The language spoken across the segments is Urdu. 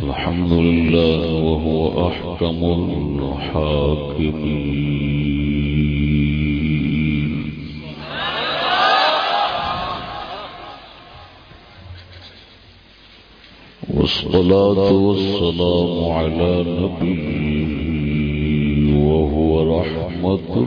الحمد لله وهو أحكم الحاكمين. والصلاة والسلام على نبيه وهو رحمة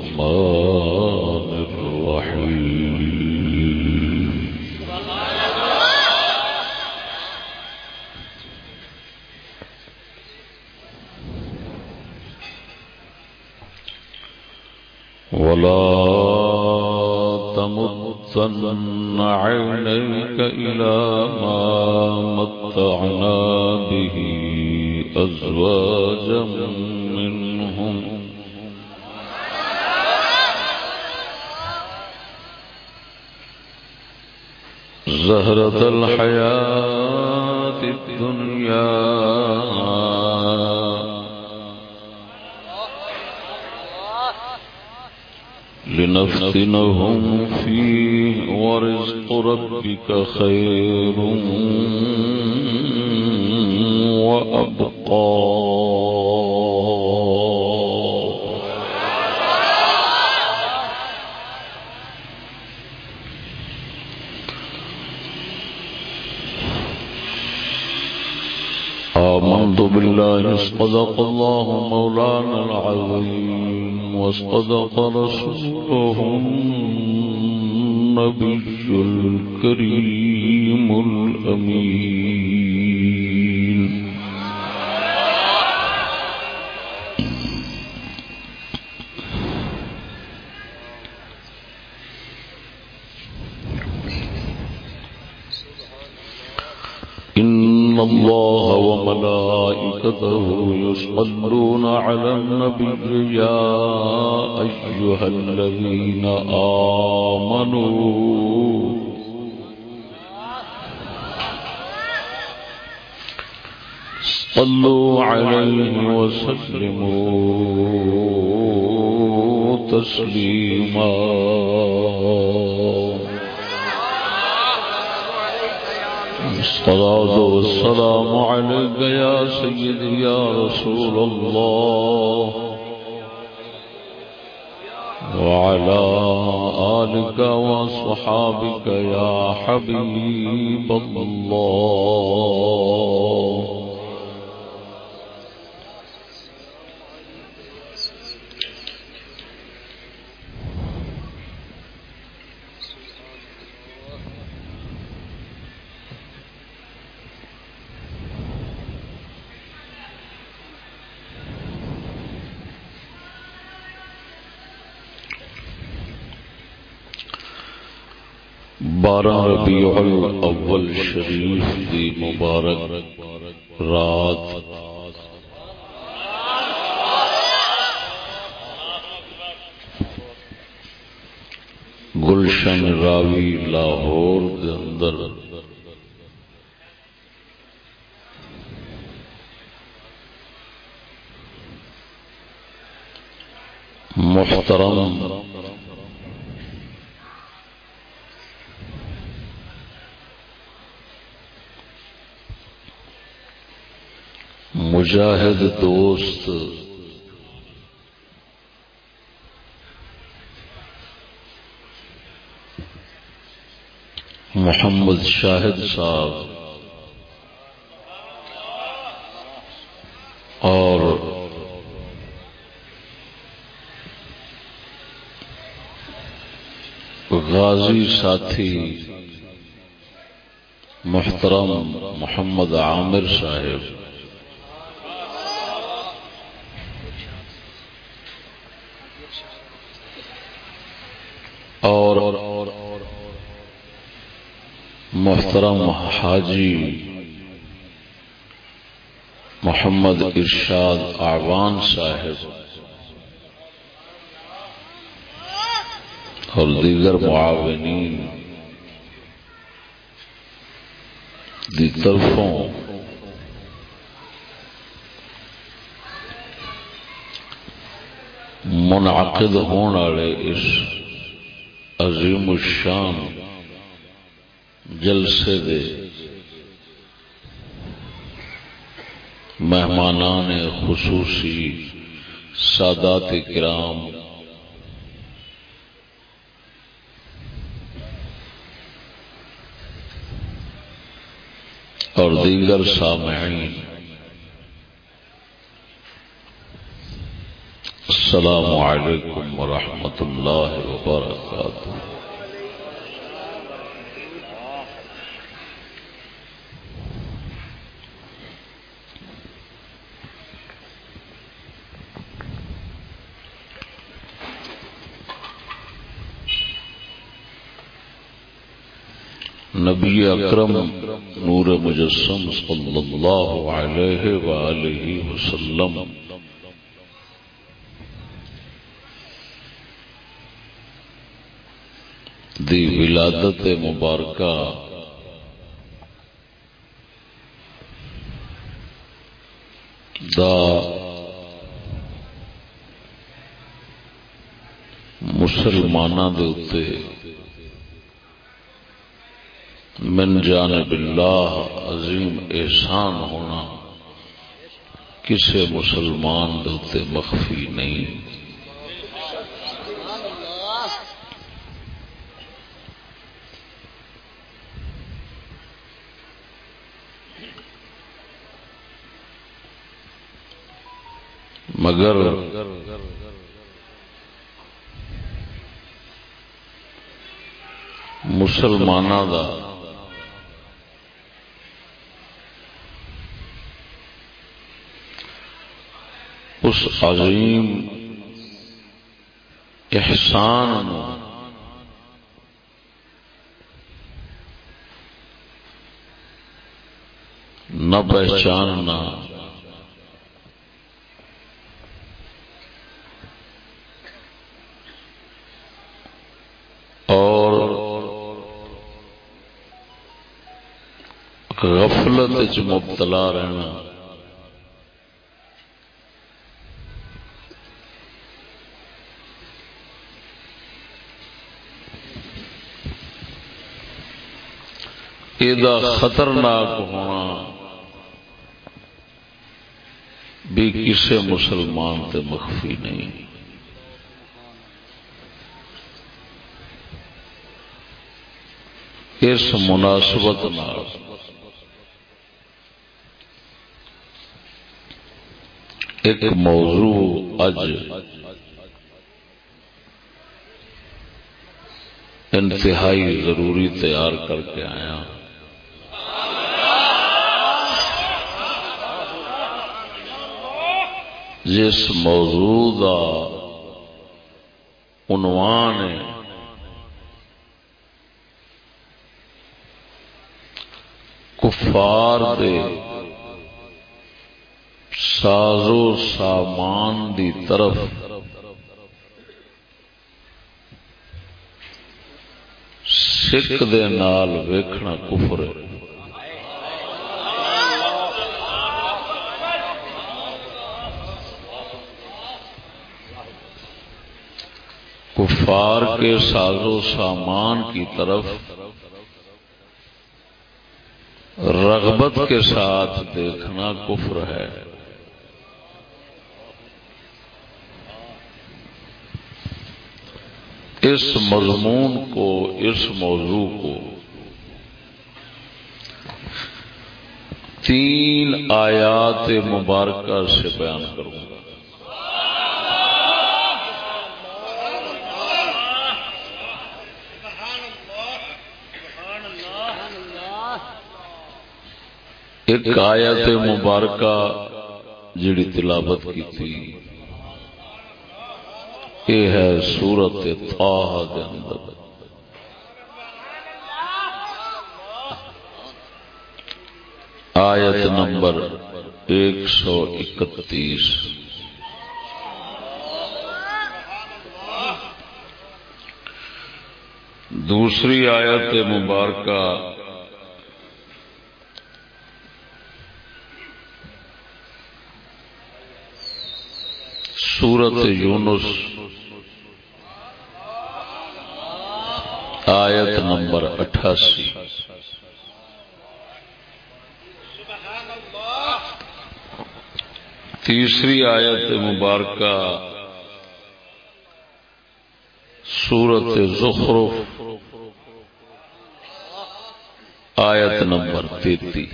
بارہ ربیع الاول شریف دی مبارک رات۔ گلشن راوی لاہور دے اندر۔ محترم مجاہد دوست۔ محمد شاہد صاحب۔ اور غازی ساتھی محترم محمد عامر صاحب۔ محترم حاجی محمد ارشاد آوان صاحب اور دیگر معاونین دی طرفوں منعقد ہونے والے اس عظیم الشان جلسے دے مہمانان خصوصی سادات کرام اور دیگر سامعین السلام علیکم ورحمۃ اللہ وبرکاتہ۔ اکرم نور مجسم صلی اللہ علیہ وآلہ وسلم۔ دی ولادت مبارکہ۔ دا مسلمانہ دے اتے من جانب اللہ عظیم احسان ہونا کسی مسلمان دے مخفی نہیں۔ مگر مسلمانوں کا اس عظیم احسان نہ پہچاننا اور غفلت مبتلا رہنا۔ خطرناک ہونا بھی کسی مسلمان تے مخفی نہیں۔ اس مناسبت ایک موضوع اج انتہائی ضروری تیار کر کے آیا۔ جس موضوع کا عنوان ہے۔ کفار دے سازو سامان دی طرف۔ سکھ دے نال ویکھنا کفر ہے۔ کفار کے ساز و سامان کی طرف رغبت کے ساتھ دیکھنا کفر ہے۔ اس مضمون کو، اس موضوع کو تین آیات مبارکہ سے بیان کروں گا۔ ایک آیت مبارکہ جڑی تلاوت کی تھی یہ ہے سورت تاہ دے اندر۔ آیت نمبر ایک سو اکتیس۔ دوسری آیت مبارکہ سورت یونس آیت نمبر اٹھاسی۔ تیسری آیت مبارکہ سورت زخرف آیت نمبر تیتی۔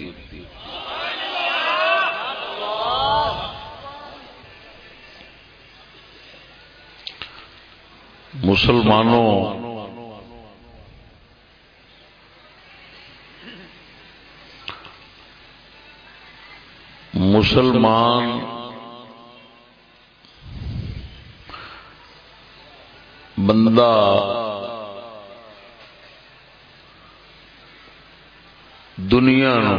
مسلمانوں مسلمان بندہ دنیا نو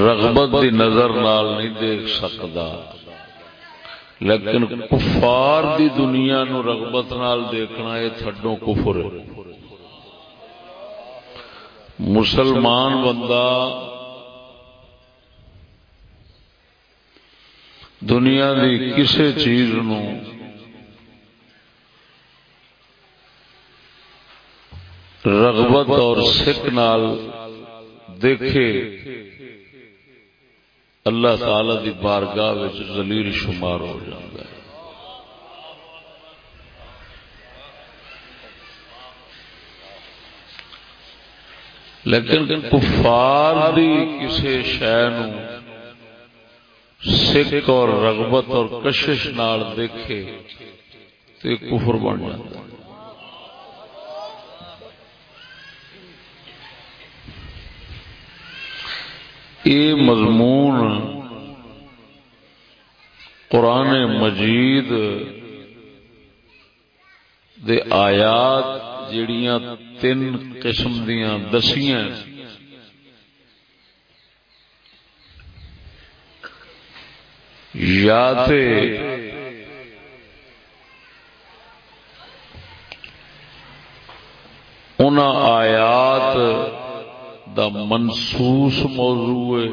رغبت دی نظر نال نہیں دیکھ سکتا۔ لیکن کفار دی دنیا نو رغبت نال دیکھنا یہ تھڈو کفر ہے۔ مسلمان بندہ دنیا دی کسی چیز نو رغبت اور سکھ نال دیکھے۔ اللہ تعالی دی بارگاہ زلیل شمار ہو جاتا ہے۔ لیکن کفار دی کسی شہ سکھ اور رغبت اور کشش نال دیکھے تو کفر بن جاتا ہے۔ یہ مضمون قرآن مجید دے آیات جڑیاں تین قسم دیاں دسیاں یا تے ان آیات دا منسوس موضوع ہے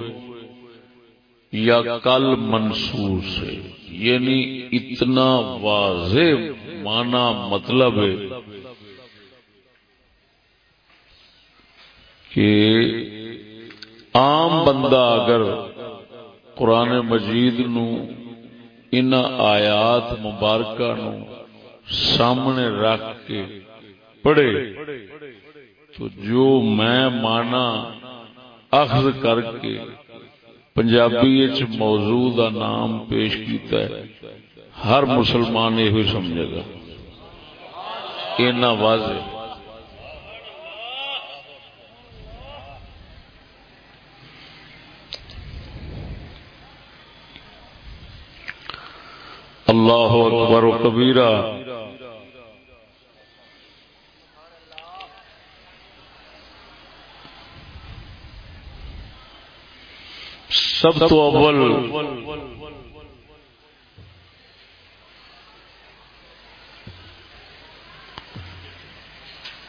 یا کل منسوس ہے؟ یعنی اتنا واضح مانا مطلب ہے کہ عام بندہ اگر قرآن مجید نو ان آیات مبارکہ نو سامنے رکھ کے پڑھے تو جو میں مانا اخذ کر کے پنجابی موضوع کا نام پیش کیتا ہے، ہر مسلمان یہ سمجھے گا۔ اینا واضح۔ اللہ اکبر و کبیرہ۔ سب تو اول۔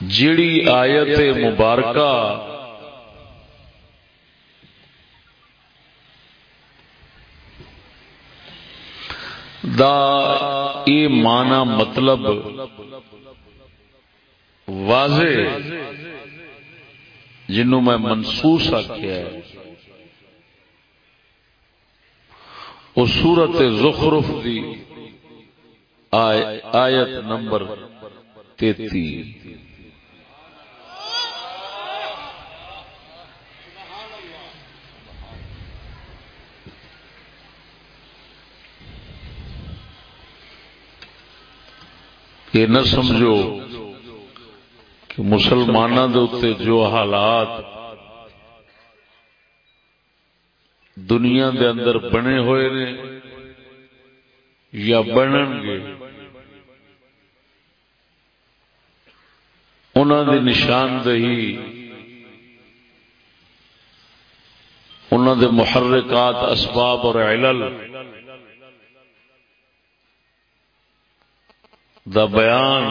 جیڑی آیت مبارکہ دا اے مانا مطلب واضح جنوں میں منسوس آخیا ہے۔ وہ سورت زخرف دی آیت نمبر تیتی۔ یہ نہ سمجھو کہ مسلمانوں کے جو حالات دنیا دے اندر بنے ہوئے نے یا بنن گے؟ انہوں دی نشاندہی انہوں دے محرکات، اسباب اور علل دا بیان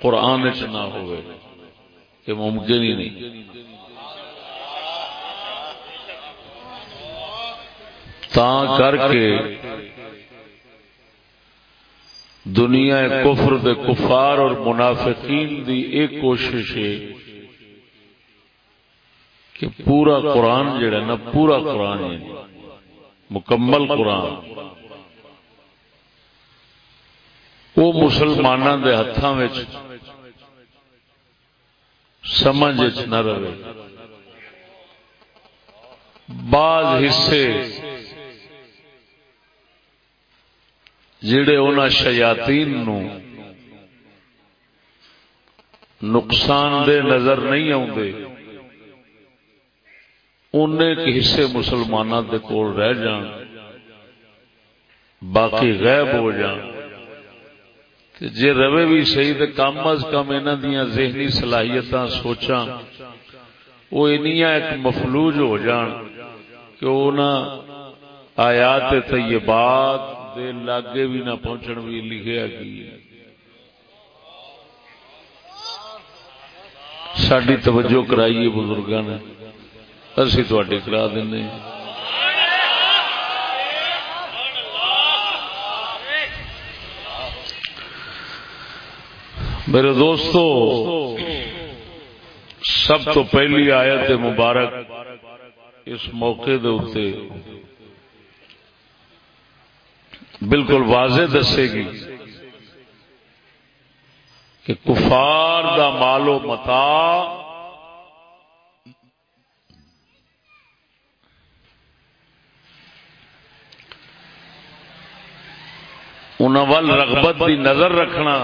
قرآن چ نہ ہوئے، یہ ممکن ہی نہیں۔ تا کر کے دنیا کفر دے کفار اور منافقین دی ایک کوشش ہے کہ پورا قرآن جڑا نا، پورا قرآن ہے، مکمل قرآن۔ وہ مسلمانوں کے ہاتھوں سمجھ نہ رہے۔ بعض حصے جڑے ان شیاتین نو نقصان دہ نظر نہیں آتے ان حصے مسلمانوں کے کول رہ جان، باقی غائب ہو جان۔ جی روے بھی صحیح تو کم از کم انہوں دیا ذہنی صلاحیت سوچا وہ ایک مفلوج ہو جان کہ وہ نہ آیات طیبات دے لاگے بھی نہ پہنچن بھی لکھے کی۔ ساری توجہ کرائیے بزرگوں نے۔ اسی تھوڑی کرا دیں میرے دوستو، سب تو پہلی آیت مبارک اس موقع دے بالکل واضح دسے گی کہ کفار دا مالو متا ان رغبت دی نظر رکھنا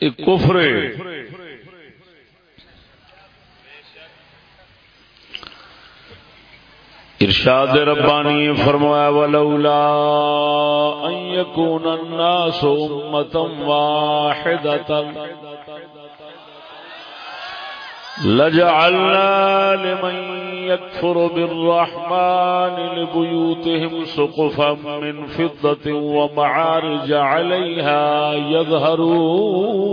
ایک کفر ارشاد ربانی فرمایا، ولولا ان يكون الناس امه واحده لجعلنا لمن يكفر بالرحمن لبيوتهم سقفا من فضة ومعارج عليها يظهرون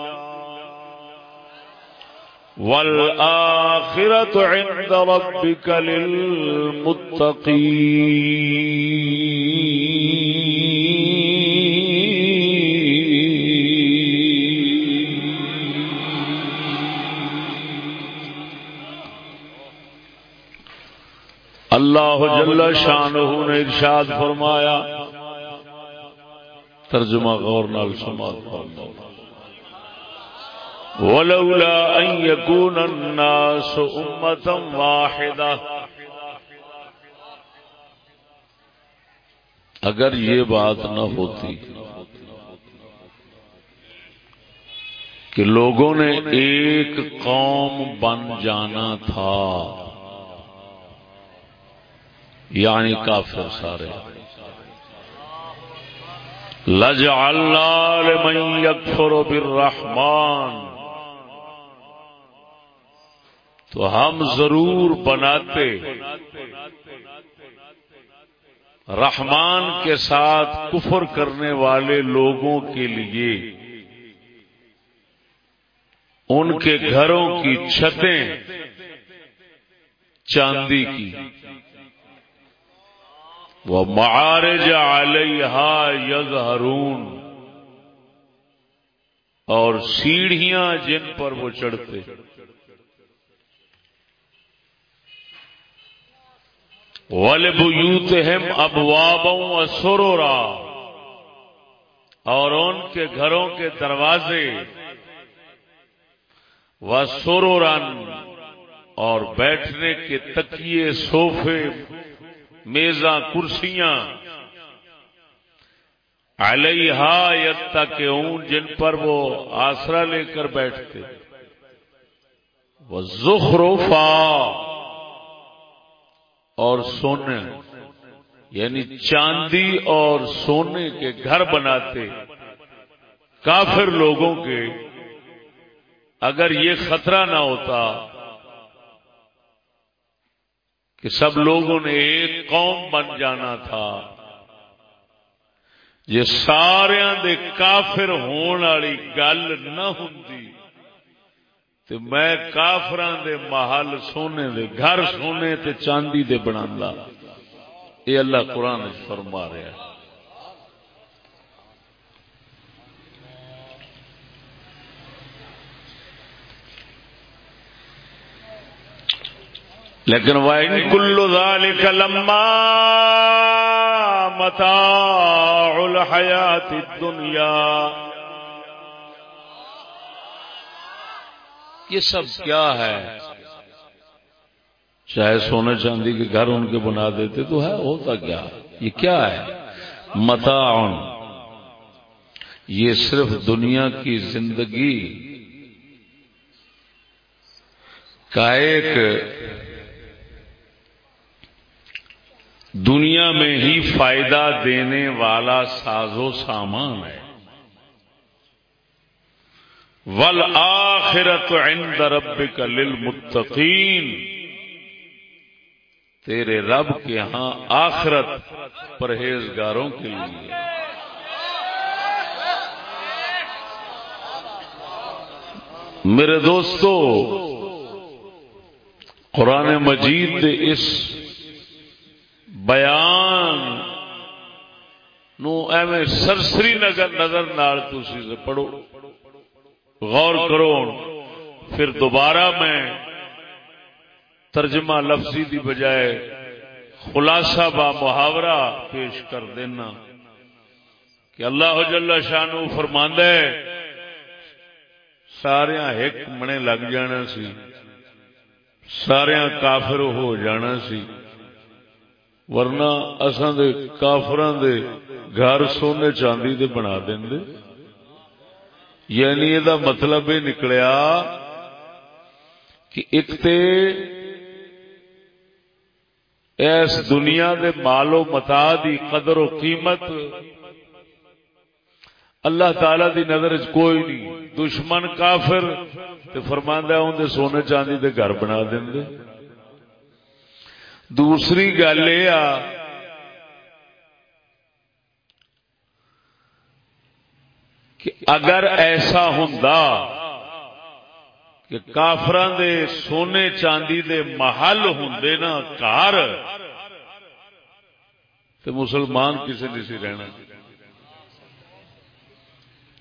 والآخرة عند ربك للمتقين اللہ جل شان نے ارشاد فرمایا ترجمہ غور نال سماعت فرمایا ولولا ان يكون الناس امه واحده اگر یہ بات نہ ہوتی کہ لوگوں نے ایک قوم بن جانا تھا یعنی کافر سارے، لجعلنا لمن يكفر بالرحمن. تو ہم ضرور بناتے۔ رحمان کے ساتھ کفر کرنے والے لوگوں کے لیے۔ ان کے گھروں کی چھتیں چاندی کی۔ وہ معارج علیہ یظہرون اور سیڑھیاں جن پر وہ چڑھتے۔ وَلِبُيُوتِهِمْ أَبْوَابًا وَسُرُرًا اور ان کے گھروں کے دروازے وَسُرُرًا اور بیٹھنے کے تکیے صوفے، میزاں، کرسیاں علیہا یتا اون جن پر وہ آسرا لے کر بیٹھتے۔ وہ زخروفا اور سونے یعنی چاندی اور سونے کے گھر بناتے کافر لوگوں کے۔ اگر یہ خطرہ نہ ہوتا کہ سب لوگوں نے ایک قوم بن جانا تھا، یہ سارے دے کافر ہون والی گل نہ ہوں تو میں کافران دے محل سونے دے گھر سونے تے چاندی دے بنا یہ اللہ قرآن فرما رہا ہے۔ لیکن وائن کلو ذالک لما متاع الحیات الدنیا یہ سب کیا ہے؟ چاہے سونے چاندی کے گھر ان کے بنا دیتے تو ہے، ہوتا کیا؟ یہ کیا ہے؟ متاع یہ صرف دنیا کی زندگی۔ کا ایک دنیا میں ہی فائدہ دینے والا ساز و سامان ہے۔ ول آخرت عند ربک للمتقین۔ تیرے رب کے ہاں آخرت پرہیزگاروں کے لیے۔ میرے دوستو، قرآن مجید اس بیان نو ایویں سرسری نگر نظر نال تھی پڑھو۔ غور کرو پھر دوبارہ میں ترجمہ لفظی دی بجائے خلاصہ با محاورہ پیش کر دینا کہ اللہ جل شانو فرماندہ ہے سارا ایک منے لگ جانا سی سارا کافر ہو جانا سی۔ ورنہ اساں دے کافراں دے گھر سونے چاندی دے بنا دیں دے۔ یعنی یہ مطلب یہ نکلیا کہ ایک تے اس دنیا دے مال و متا دی قدر و قیمت اللہ تعالی دی نظر چ کوئی نہیں۔ دشمن کافر تے فرماندا ہوں دے سونے چاندی دے گھر بنا دیں دے دوسری گل یہ اگر ایسا ہوں کہ کافران دے سونے چاندی دے محل ہوں نا کار تو مسلمان کسی نہیں سی رہنا۔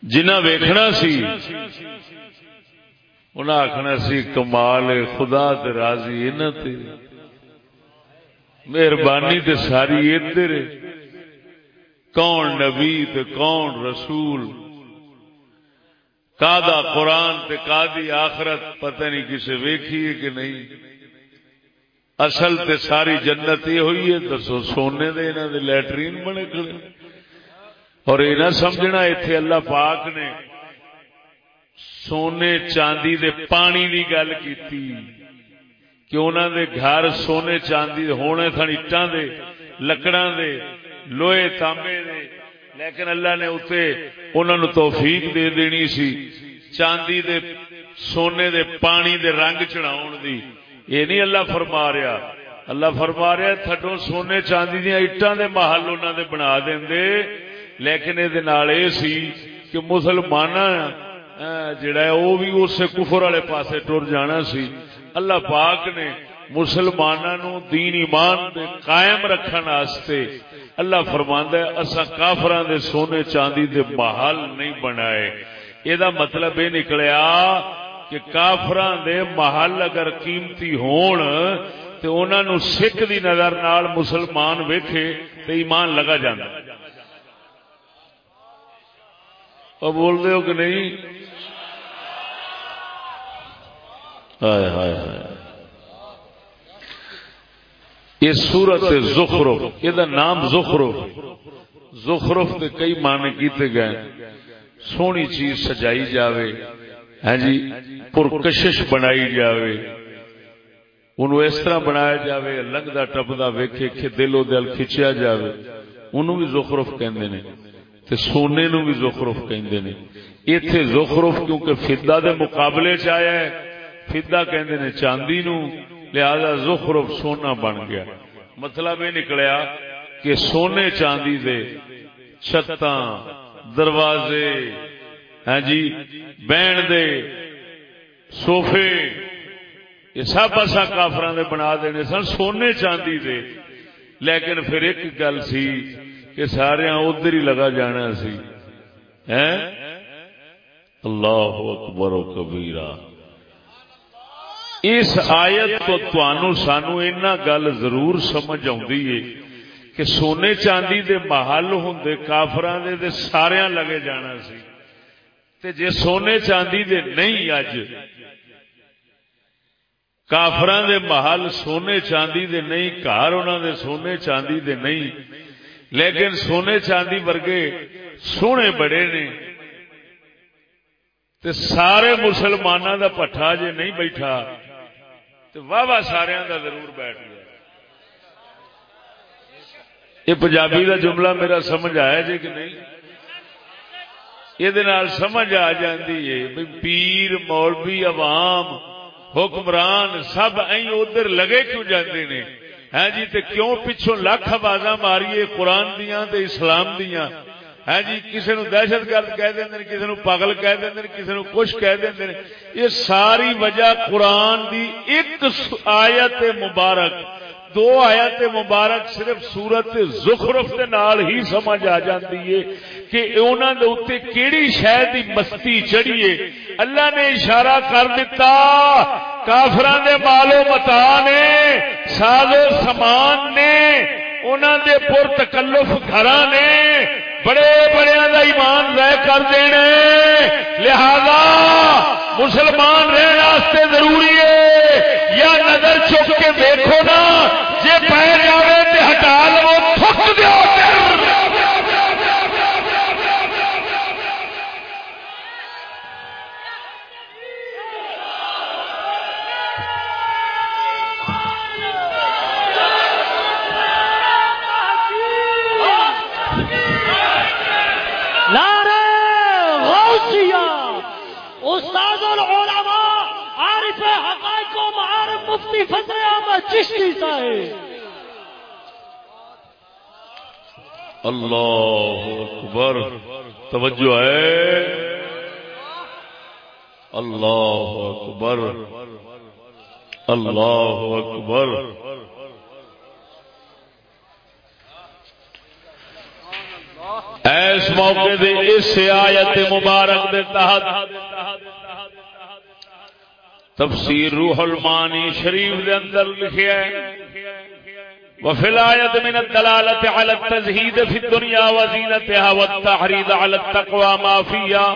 جنہ ویکھنا سی انہیں آخنا سی، کمال خدا راضی انہوں تے۔ مہربانی تے ساری ادھر کون نبی تے کون رسول؟ کا قرآن تے کا دی آخرت پتہ نہیں کسے ویکھی ہے کہ نہیں۔ اصل تے ساری جنت یہ ہوئی ہے، دسو سونے دے انہوں دے لیٹرین بنے کھڑے۔ اور یہ نہ سمجھنا اتنے اللہ پاک نے سونے چاندی دے پانی دی گل کی کہ انہوں دے گھر سونے چاندی ہونے سن اٹان دے لکڑا دے، لوہے تانبے دے۔ لیکن اللہ نے اتنے انہوں نے توفیق دے دینی سی، چاندی دے، سونے دے، پانی دے رنگ چڑھاؤ دی۔ یہ نہیں اللہ فرما رہا۔ اللہ فرما رہا تھڈو سونے چاندی دیا اٹان دے محل انہوں نے بنا دیں دے لیکن یہ سی کہ مسلمان جڑا ہے وہ بھی اس کفر والے پاسے ٹر جانا سی۔ اللہ پاک نے مسلمانوں دین ایمان دے قائم رکھن واسطے اللہ فرماندا ہے اسا کافراں دے سونے چاندی دے محل نہیں بنائے۔ یہ مطلب یہ نکلیا کہ کافراں دے محل اگر قیمتی ہون تو انہوں سکھ دی نظر نال مسلمان ویکھے تو ایمان لگا جانا اور بول دے ہو کہ نہیں؟ ہائے ہائے ہائے۔ یہ سورت زخرف، یہ نام زخرف۔ زخرف کے کئی معنی کیتے گئے۔ سونی چیز سجائی جاوے۔ ہاں جی پرکشش بنائی جاوے۔ انہوں اس طرح بنایا جاوے لنگدا ٹپدا ویکھے کہ دلو دل کھچیا جاوے۔ انہوں بھی زخرف کہندے نے۔ تے سونے نو بھی زخرف کہندے نے۔ ایتھے زخرف کیونکہ فضہ دے مقابلے چ آیا ہے فضہ کہندے نے چاندی نو لہذا زخرف سونا بن گیا۔ مطلب یہ نکلیا کہ سونے چاندی دے چھتاں، دروازے ہاں جی بین دے سوفے یہ سب اصا کافر دے بنا دینے سن، سونے چاندی دے۔ لیکن پھر ایک گل سی کہ سارے ادھر ہی لگا جانا سی۔ اللہ اکبر و کبیرہ۔ اس آیت تو تنوع سانو اینا گل ضرور سمجھ آئی ہے کہ سونے چاندی دے محل ہوں کافران دے, دے سارے لگے جانا سی۔ تے جے سونے چاندی دے نہیں اج کافران دے محل سونے چاندی دے نہیں گھر انہوں دے سونے چاندی دے نہیں۔ لیکن سونے چاندی ورگے سونے بڑے نے۔ تے سارے مسلمانوں دا پٹھا جے نہیں بیٹھا تو واہ واہ سارے دا ضرور بیٹھ گیا۔ یہ پنجابی دا جملہ میرا سمجھ آیا جی کہ نہیں؟ یہ سمجھ آ جاتی ہے پیر، مولوی، عوام، حکمران سب این ادھر لگے کیوں جاندے نے؟ ہے جی تے کیوں پچھوں لکھ آواز ماریے قرآن دیا تے اسلام دیا ہے جی کسی نو دہشت گرد کہہ دیں کسی نو پاگل کہہ دیں کسی نو کچھ کہہ دیں یہ ساری وجہ قرآن دی ایک آیت مبارک۔ دو آیت مبارک صرف سورت زخرف دے نال ہی سمجھ آ جاتی ہے کہ انہوں نے اتنے کیڑی شہر دی مستی چڑھیے اللہ نے اشارہ کر دیتا کافران دے مالو متا نے سازو سامان نے انہوں دے پر تکلف گھر نے بڑے بڑے دا ایمان رہ کر دینے۔ لہذا مسلمان رہنے ضروری ہے۔ یا نظر چک کے دیکھو نا جی مفتی فضل احمد چشتی صاحب اللہ اکبر۔ توجہ ہے۔ اللہ اکبر۔ اللہ اکبر۔ ایس موقع دے اس آیت مبارک دے تحت تفسیر روح المانی شریف دے اندر لکھیا ہے، وفي الآية من الدلالت علی التزہید فی الدنیا وزینتها والتحريض علی التقوى ما فيها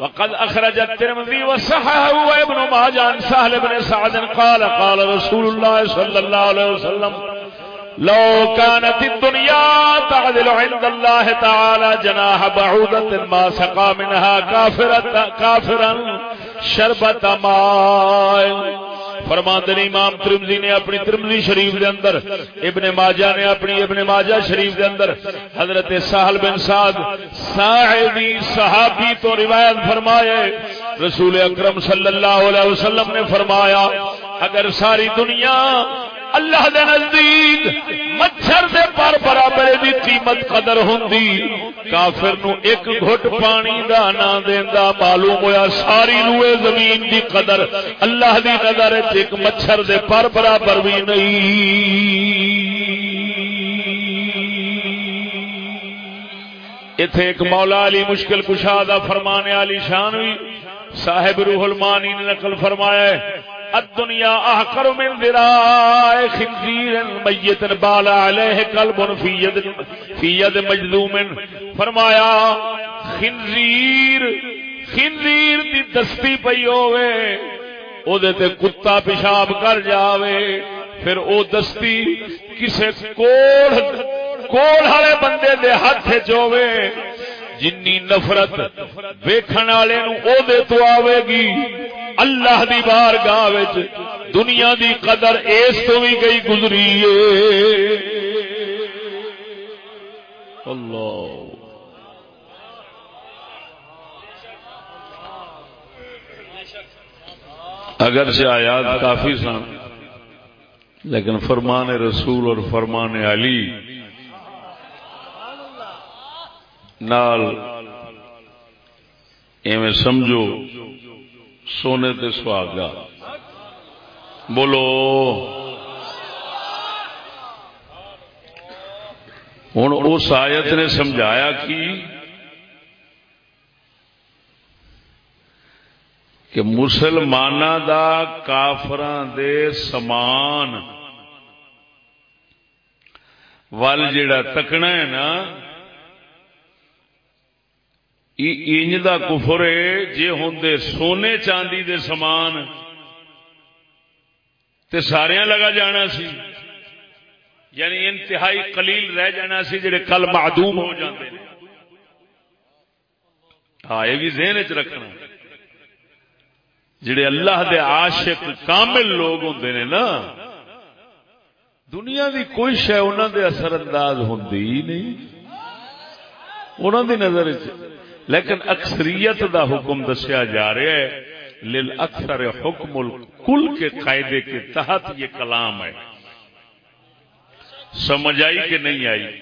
وقد اخرج الترمذی وصححه وابن ماجہ عن سهل بن سعد قال قال رسول الله صلی اللہ علیہ وسلم لو كانت الدنيا تعدل عند الله تعالى جناح بعودة ما سقى منها كافرة كافرا شربت ماء. فرماندن امام ترمزی نے اپنی ترمزی شریف دے اندر، ابن ماجہ نے اپنی ابن ماجہ شریف دے اندر، حضرت ساحل بن سعد صاحبی صحابی تو روایت فرمائے، رسول اکرم صلی اللہ علیہ وسلم نے فرمایا، اگر ساری دنیا اللہ دے نزدیک مچھر دے پر برابر دی قیمت قدر ہوندی۔ کافر نو ایک گھٹ پانی دا نہ دیندا، معلوم ہویا ساری روئے زمین دی قدر۔ اللہ دی نظر وچ ایک مچھر دے پر برابر بھی نہیں۔ ایتھے ایک مولا علی مشکل کشا دا فرمانے علی شان بھی صاحب روح المانی نے نقل فرمایا ہے۔ الدنیا احقر من ذراع خنزیر میت بال علیہ قلب فی ید فی ید مجذوم. فرمایا خنزیر خنزیر دی دستی پئی ہوے او دے تے کتا پیشاب کر جاوے، پھر او دستی کسے کوڑ کوڑ والے بندے دے ہاتھ چوے جنی نفرت ویکھن والے نو او دے تو آوے گی۔ اللہ دی بار گاہ دنیا دی قدر اس تو بھی گئی گزری اللہ۔ اگر سے آیات کافی سن، لیکن فرمان رسول اور فرمان علی نال ایویں سمجھو سونے تے سہاگا بولو۔ ہوں اس آیت نے سمجھایا کہ کہ مسلمان دا کافران دے سمان ول جڑا تکنا ہے نا انج دا کفر ہے، جے ہوندے سونے چاندی دے سمان تے سارے لگا جانا سی۔ یعنی انتہائی قلیل رہ جانا سی جڑے کل معدوم ہو جاندے ہاں یہ بھی ذہن چ رکھنا۔ جڑے اللہ دے عاشق کامل لوگ ہوندے نے نا، دنیا دی کوئی شے انہاں دے اثر انداز ہوندی نہیں۔ انہاں دی نظر چ لیکن اکثریت دا حکم دسیا جا رہا ہے، للاکثر حکم الکل کے قاعدے کے تحت یہ کلام ہے۔ سمجھ آئی کہ نہیں آئی؟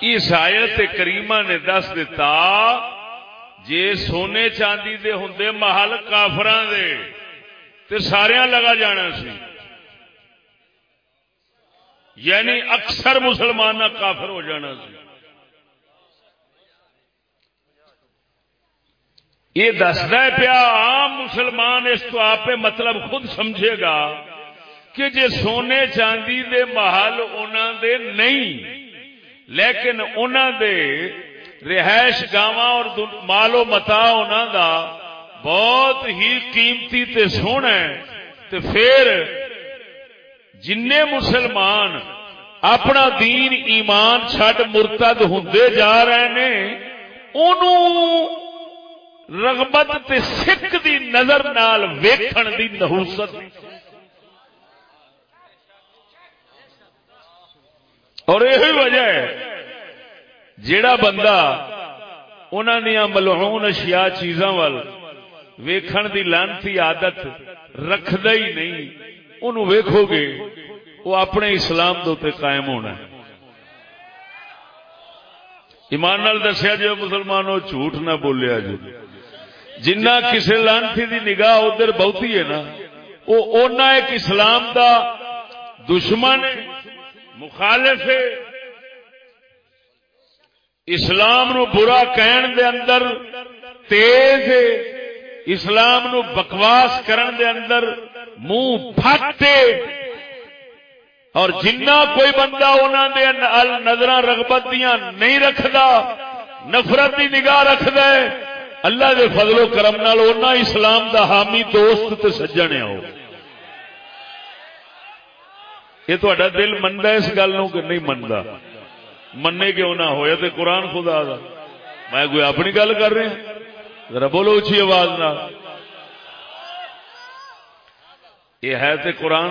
اس آیت کریمہ نے دس دیتا، جے سونے چاندی دے ہندے محل کافران دے، تے سارے لگا جانا سی۔ یعنی اکثر مسلمان کافر ہو جانا سی۔ یہ دستا پیا، عام مسلمان اس تو آپ مطلب خود سمجھے گا کہ جے سونے چاندی دے محل انہوں دے نہیں، لیکن انہوں دے رہائش گاواں اور مالو متا انہوں دا بہت ہی قیمتی تے سونا ہے۔ تے پھر جن مسلمان اپنا دین ایمان چھڈ مرتد ہندے جا رہے نے، انہوں رغبت تے سکھ دی نظر نال ویکھن دی نحوست۔ اور یہ وجہ ہے، جیڑا بندہ انہوں نے ملعون اشیاء چیزاں وال ویکھن دی لانتی عادت رکھدا ہی نہیں انہوں ویکھو گے وہ اپنے اسلام دو تے قائم ہونا ہے۔ ایمان نال دسیا جو مسلمانوں جھوٹ نہ بولیا جو جنہ کسی لانتی دی نگاہ ادھر بہتی ہے نا، وہ اونا ایک اسلام دا دشمن مخالف ہے۔ اسلام نو برا کہن دے اندر تیز ہے، اسلام نو بکواس کرن دے اندر منہ پھٹے اور جنہ کوئی بندہ انہوں دے نظر رغبت دیا نہیں رکھدا، نفرت دی نگاہ رکھد اللہ دے فضل و کرم نال اونا اسلام دا حامی دوست تے سجن ہو یہ تو دل منتا اس گل نو کہ نہیں منتا منے کیوں نہ ہویا تے قرآن خدا دا۔ میں کوئی اپنی گل کر رہا ذرا بولو اچھی آواز نہ یہ ہے تے قرآن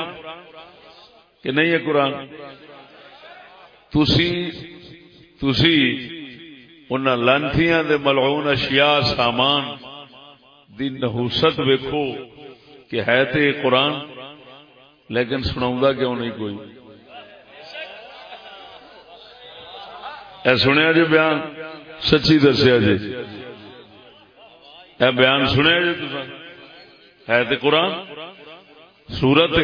کہ نہیں ہے قرآن؟ تسی تسی ان لانتیاں دے ملعون اشیاء سامان دی نحوست ویکھو کہ ہے تے قرآن، لیکن سنا کیوں نہیں کوئی؟ اے سنیا جی بیان، سچی دسیا جی۔ اے بیان سنیا جی ہے تے قرآن؟ سورت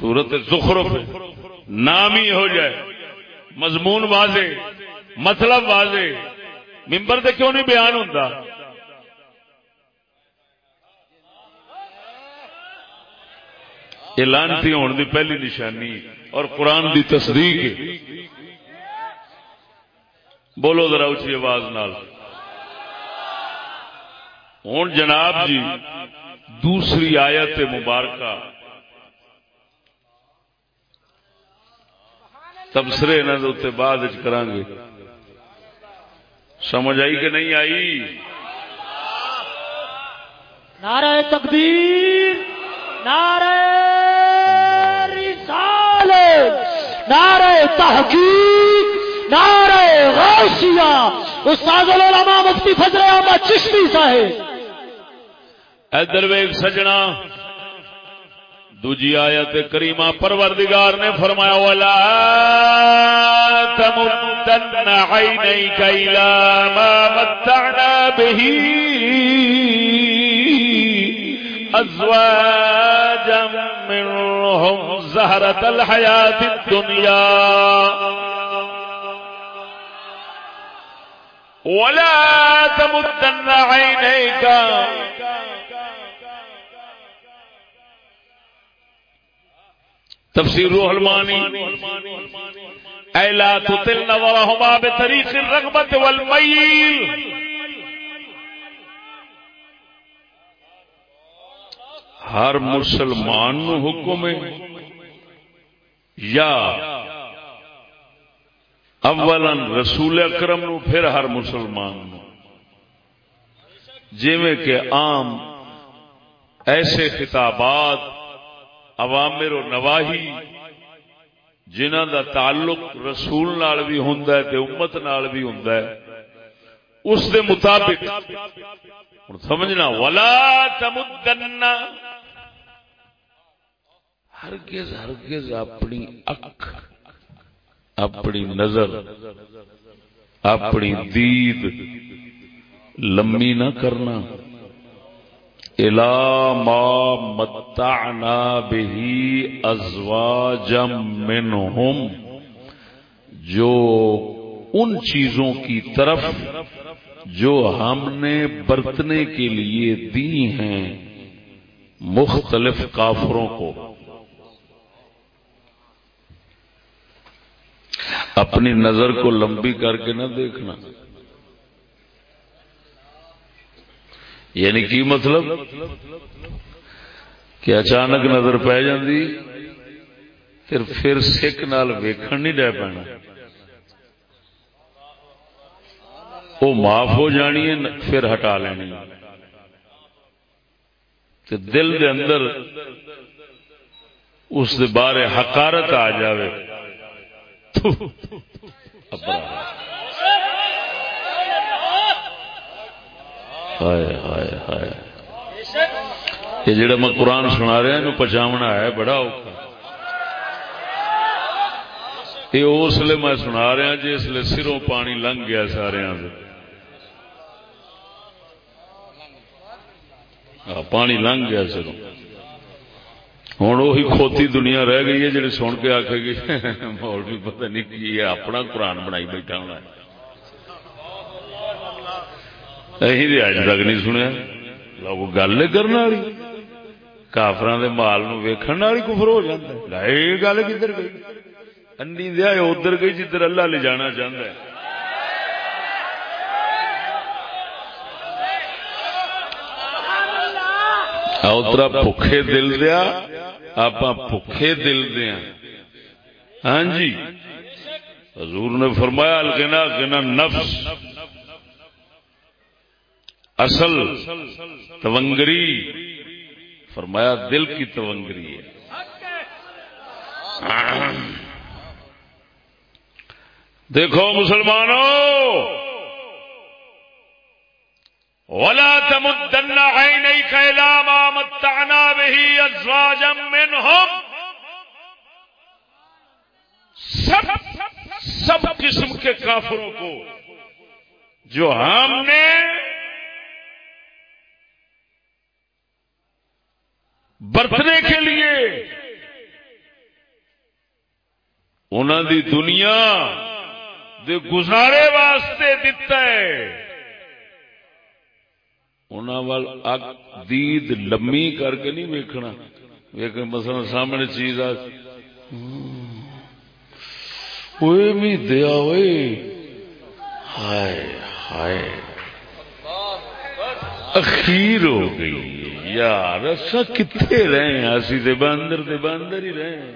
سورت زخرف نام ہی ہو جائے۔ مضمون واضح مطلب واضح۔ ممبر تے کیوں نہیں بیان ہوتا یہ لانتی ہونے دی پہلی نشانی اور قرآن دی تصدیق بولو ذرا اچھی آواز نال۔ ہوں جناب جی دوسری آیت مبارکہ۔ تبصرے انہوں بعد کران گے۔ سمجھ آئی کہ نہیں آئی؟ نعرہ تکبیر نعرہ رسالت نعرہ تحقیق نعرہ غوثیہ استاد العلماء مفتی فضل احمد چشتی صاحب۔ ادھر ویگ سجنا۔ دوجی آیت کریمہ پروردگار نے فرمایا، ولا تمدن عینیک الى ما متعنا به ازواجا منهم زهرة الحياة الدنيا. ولا تمدن عينيك تفسیر روح المانی. اے لا تطل نظرهما بطریق الرغبت والمیل. ہر مسلمان نو حکم ہے. یا اولا رسول اکرم نو، پھر ہر مسلمان نو. جویں کہ عام ایسے خطابات عوامر و نواہی جنہ دا تعلق رسول نال بھی ہوں تے امت نال بھی ہوں اس دے مطابق۔ ہن سمجھنا، ولا تمدن۔ ہرگز ہرگز اپنی اک اپنی نظر، اپنی دید لمبی نہ کرنا۔ الا ما متعنا به ازواجا منهم، جو ان چیزوں کی طرف جو ہم نے برتنے کے لیے دی ہیں مختلف کافروں کو۔ اپنی نظر کو لمبی کر کے نہ دیکھنا۔ یعنی کی مطلب؟ کہ اچانک نظر پی جاندی، پھر پھر سکھ نال ویکھن نہیں ڈے پینا۔ وہ معاف ہو جانی ہے، پھر ہٹا لینی تے دل دے اندر اس دے بارے حقارت آ جاوے۔ اپنا یہ جڑا میں قرآن سنا رہا پچاونا ہے، بڑا اوکھا۔ یہ اس لیے میں سنا رہا جی اس لیے سروں پانی لنگ گیا سارے پانی لنگ گیا سروں۔ ہوں وہی کھوتی دنیا رہ گئی ہے جی سن کے آخے گی مول بھی پتہ نہیں کی اپنا قرآن بنائی بیٹھا ہونا ہے۔ اج تک نہیں سنیا لوگ گل کرنے والی کافر مال ویکن والی کفر ہو جاتا یہ گل کدھر گئی انی دیا ادھر گئی جدھر اللہ لے جانا چاہتا ہے اترا بکھے دل دیا آپ بکھے دل دیا ہاں جی حضور نے فرمایا الگنا گنا نفس اصل تونگری، فرمایا دل کی تونگری ہے۔ دیکھو مسلمانوں ولا تمدن عينيك الى ما متعنا به ازواجا منهم۔ سب سب قسم کے کافروں کو جو ہم نے برتنے کے لیے۔ انہوں دی دنیا دے گزارے واسطے دتا ہے۔ انہوں وال دید لمی کر کے نہیں ویکھنا۔ ایک مثلا سامنے چیز آ۔ کوئی بھی دیا ہوئے۔ ہائے ہائے۔ اخیر ہو گئی۔ یار اصا کتنے رہے ہیں؟ اسی دے باندر دے باندر ہی رہے ہیں۔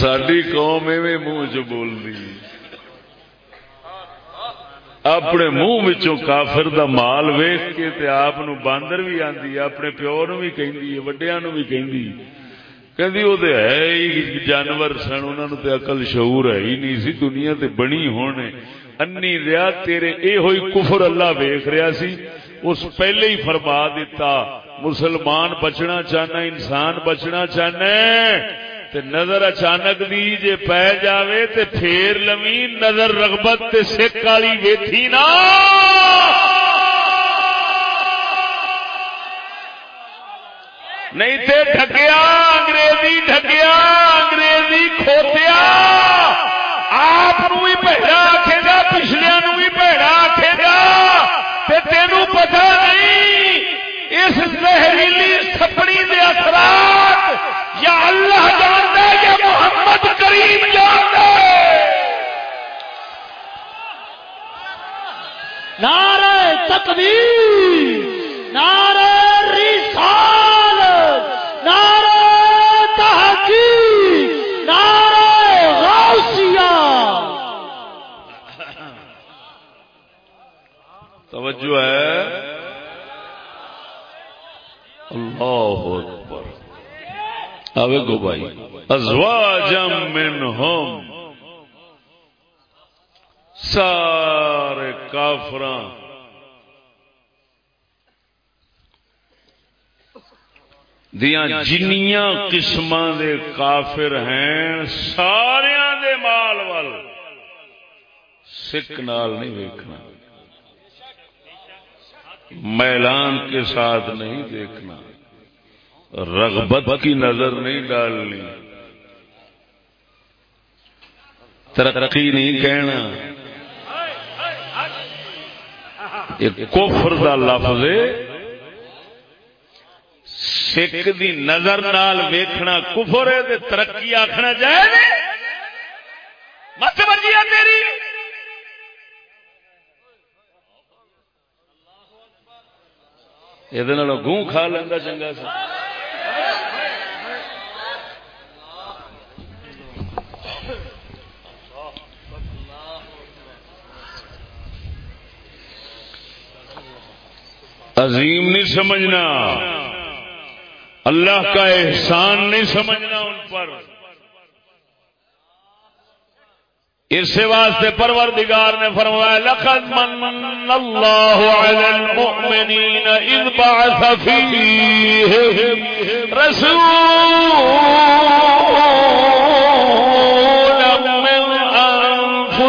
ساری قوم ایویں منہ چ بولتی اپنے منہ کافر دا مال ویخ کے تے آپ باندر بھی آندی، اپنے پیو نو بھی کہندی وڈیا نو بھی کہندی۔ کہندی وہ تے ہے ہی جانور سن، انہاں نو تے عقل شعور ہے، ہی نہیں سی دنیا تے بنی ہونے۔ انی ریا تیرے اے ہوئی کفر اللہ ویخ رہا سی۔ اس پہلے ہی فرما دیتا، مسلمان بچنا چاہنا، انسان بچنا چاہنا تے نظر اچانک دی جے پی جاوے تے پھیر لمی، نظر رغبت تے سکھ والی ویتھی نا۔ نہیں تے ڈھکیا، انگریزی ڈھکیا، انگریزی کھوتیا۔ آپ بھی بہڑا آخے گا پچھلیا بھی بہڑا آخے گا تے تینوں پتہ نہیں، اس زہریلی سپڑی دے اثرات، یا اللہ جانتا ہے یا محمد کریم جانتا ہے۔ نعرہ تکبیر نعرہ توجہ ہے اللہ اکبر۔ آوے گو بھائی ازواجم منہم۔ سارے کافران دیاں جنیاں قسم دے کافر ہیں سارے دے مال وال۔ سکھ نال نہیں ویکھنا۔ میلان کے ساتھ نہیں دیکھنا۔ رغبت کی نظر نہیں ڈالنی۔ ترقی نہیں کہنا۔ ایک کفر دا لفظ سکھ دی نظر نال ویکھنا کفر ہے ترقی آخنا جائے مت مرضی تیری۔ یہ گوں کھا لینا چنگا سا عظیم نہیں سمجھنا۔ اللہ کا احسان نہیں سمجھنا ان پر۔ اس واسطے پروردگار نے فرمایا لقد من اللہ علی المؤمنین اذ بعث فیہم رسولا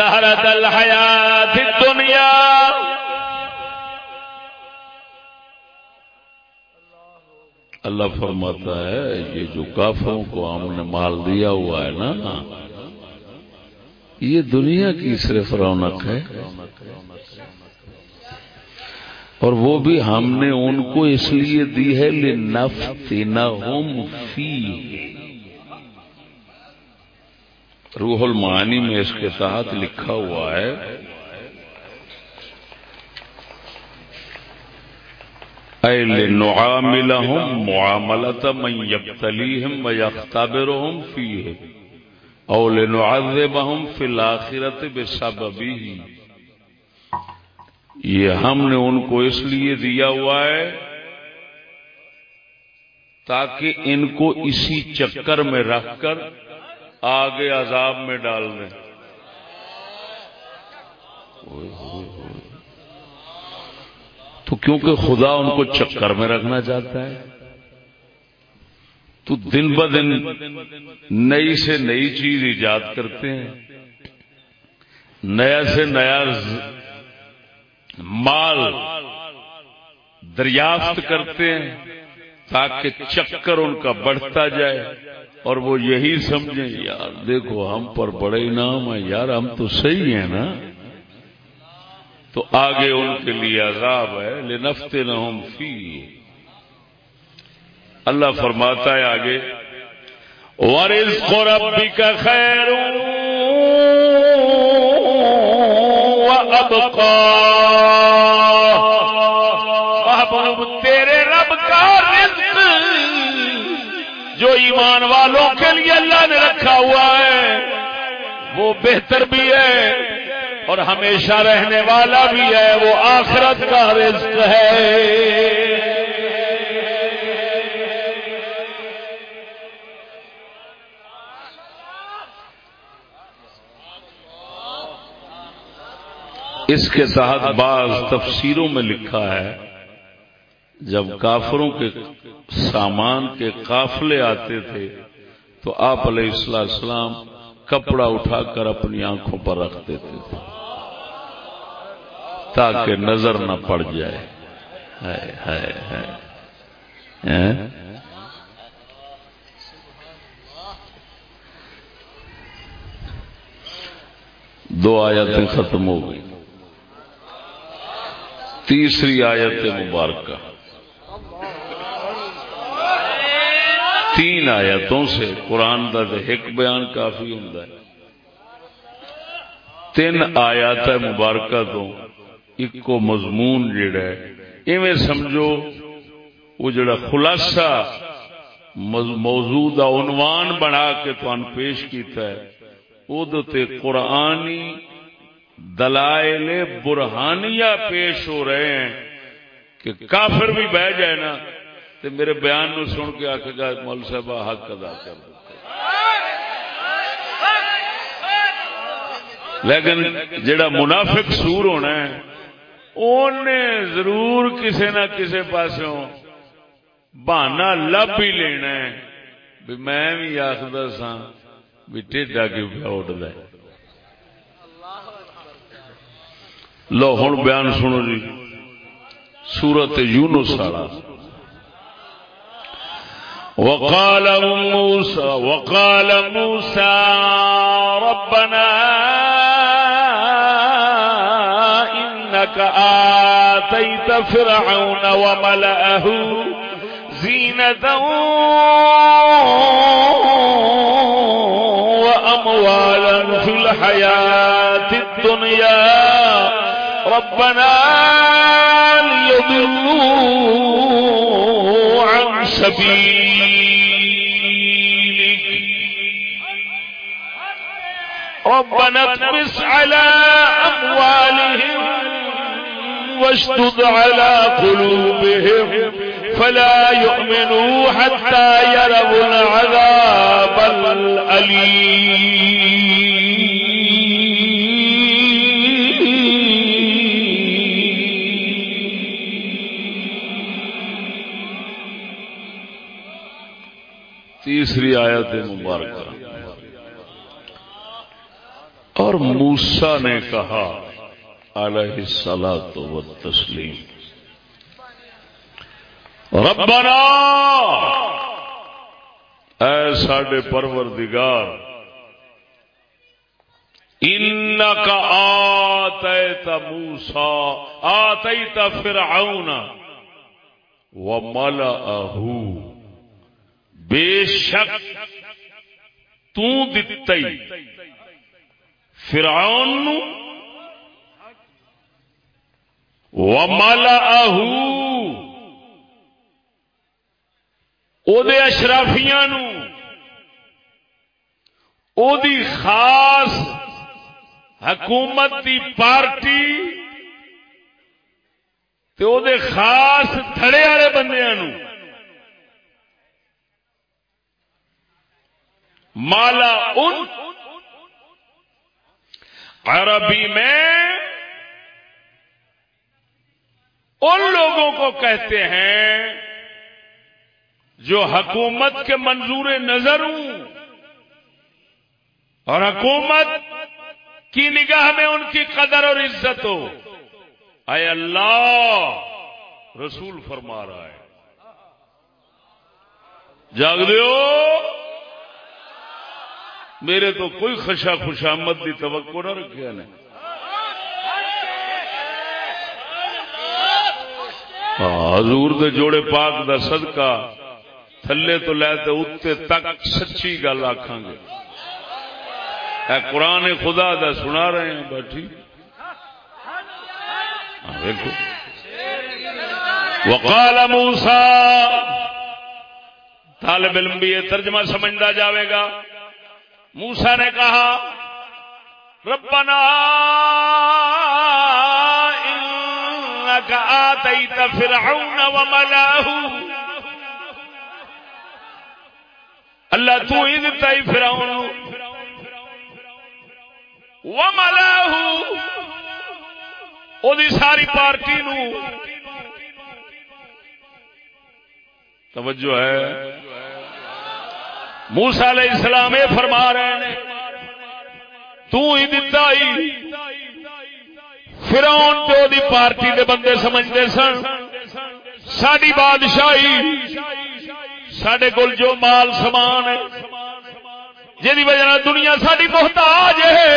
زہرت الحیات دنیا اللہ فرماتا ہے، یہ جو کافروں کو ہم نے مال دیا ہوا ہے نا، یہ دنیا کی صرف رونق ہے۔ اور وہ بھی ہم نے ان کو اس لیے دی ہے لنفتنہم فی روح المعانی میں اس کے تحت لکھا ہوا ہے۔ اے لنعاملهم من او یہ ہم نے ان کو اس لیے دیا ہوا ہے تاکہ ان کو اسی چکر میں رکھ کر آگے عذاب میں ڈال دیں۔ تو کیونکہ خدا ان کو چکر میں رکھنا چاہتا ہے، تو دن ب دن نئی سے نئی چیز ایجاد کرتے ہیں۔ نیا سے نیا مال دریافت کرتے ہیں تاکہ چکر ان کا بڑھتا جائے۔ اور وہ یہی سمجھیں، یار دیکھو ہم پر بڑے انعام ہیں، یار ہم تو صحیح ہیں نا۔ تو آگے ان کے لیے عذاب ہے لنفتے نہ فی اللہ فرماتا ہے آگے، ورزق ربک خیر محبوب جو ایمان والوں کے لیے اللہ نے رکھا ہوا ہے۔ وہ بہتر بھی ہے اور ہمیشہ رہنے والا بھی ہے۔ وہ آخرت کا رزق ہے۔ اس کے تحت بعض تفسیروں میں لکھا ہے۔ جب کافروں کے سامان کے قافلے آتے تھے، تو آپ علیہ السلام کپڑا اٹھا کر اپنی آنکھوں پر رکھتے تھے تاکہ نظر نہ پڑ جائے۔ ہاں؟ دو آیتیں ختم ہو گئی۔ تیسری آیت مبارکہ۔ تین آیتوں سے قرآن کا ایک بیان کافی ہوں تین آیات مبارکہ تو ایک کو مضمون جڑا ہے۔ ایویں سمجھو، وہ جڑا خلاصہ موضوع دا عنوان بنا کے تمہیں پیش کیتا ہے وہ قرآنی دلائل برہانیہ پیش ہو رہے ہیں کہ کافر بھی بہ جائے نا۔ تو میرے بیان نو سن کے آخ گا مول صاحب حق ادا کر لیکن جڑا منافق سور ہونا ہے انہیں ضرور کسی نہ کسی پاسوں بہانا لب ہی لینا ہے۔ بھی میں بھی آخر سا بھی ٹھڈا کیوں پہ اٹھتا ہے۔ لو ہوں بیان سنو جی سورت یونو ساڑا وقال موسى وقال موسى ربنا إنك آتيت فرعون وملأه زينة وأموالا في الحياة الدنيا. ربنا ليضلوا سبيلك. ربنا اطمس على أموالهم واشتد على قلوبهم فلا يؤمنوا حتى يروا العذاب الأليم. تیسری آیت مبارکہ۔ اور موسا نے کہا، علیہ السلام و تسلیم ربنا، اے ساڈے پروردگار، انک آتیت موسا آتیت فرعون وملأہ بے شک تو دتی فرعون نو وملأہ اشرافیاں نو۔ او دی خاص حکومت دی پارٹی تے او دے خاص تھڑے والے بندیاں نو۔ مالا ان عربی میں ان لوگوں کو کہتے ہیں جو حکومت کے منظور نظر ہوں اور حکومت کی نگاہ میں ان کی قدر اور عزت ہو۔ اے اللہ، رسول فرما رہا ہے۔ جاگ دیو۔ میرے تو کوئی خشا خوشامد کی توقع نہ رکھے نے۔ ہاں، حضور دے جوڑے پاک دا صدقہ تھلے تو لے تے اتنے تک سچی گل آخا گے۔ اے قرآن خدا دا سنا رہے ہیں بیٹھی۔ ہاں، وقال موسا طالب علم بھی یہ ترجمہ سمجھتا جاوے گا۔ موسا نے کہا، ربنا انك آتيت فرعون وملاه اللہ، تو ہی دیتا ہی فرعون وملاه او دی ساری پارٹی نو توجہ ہے۔ موسا علیہ السلام یہ فرما رہے ہیں، تو ہی دتا ہی فرون تو دی پارٹی دے بندے سمجھتے سن ساری بادشاہی سڈے کول جو مال سامان ہے جی وجہ دنیا ساری محتاج ہے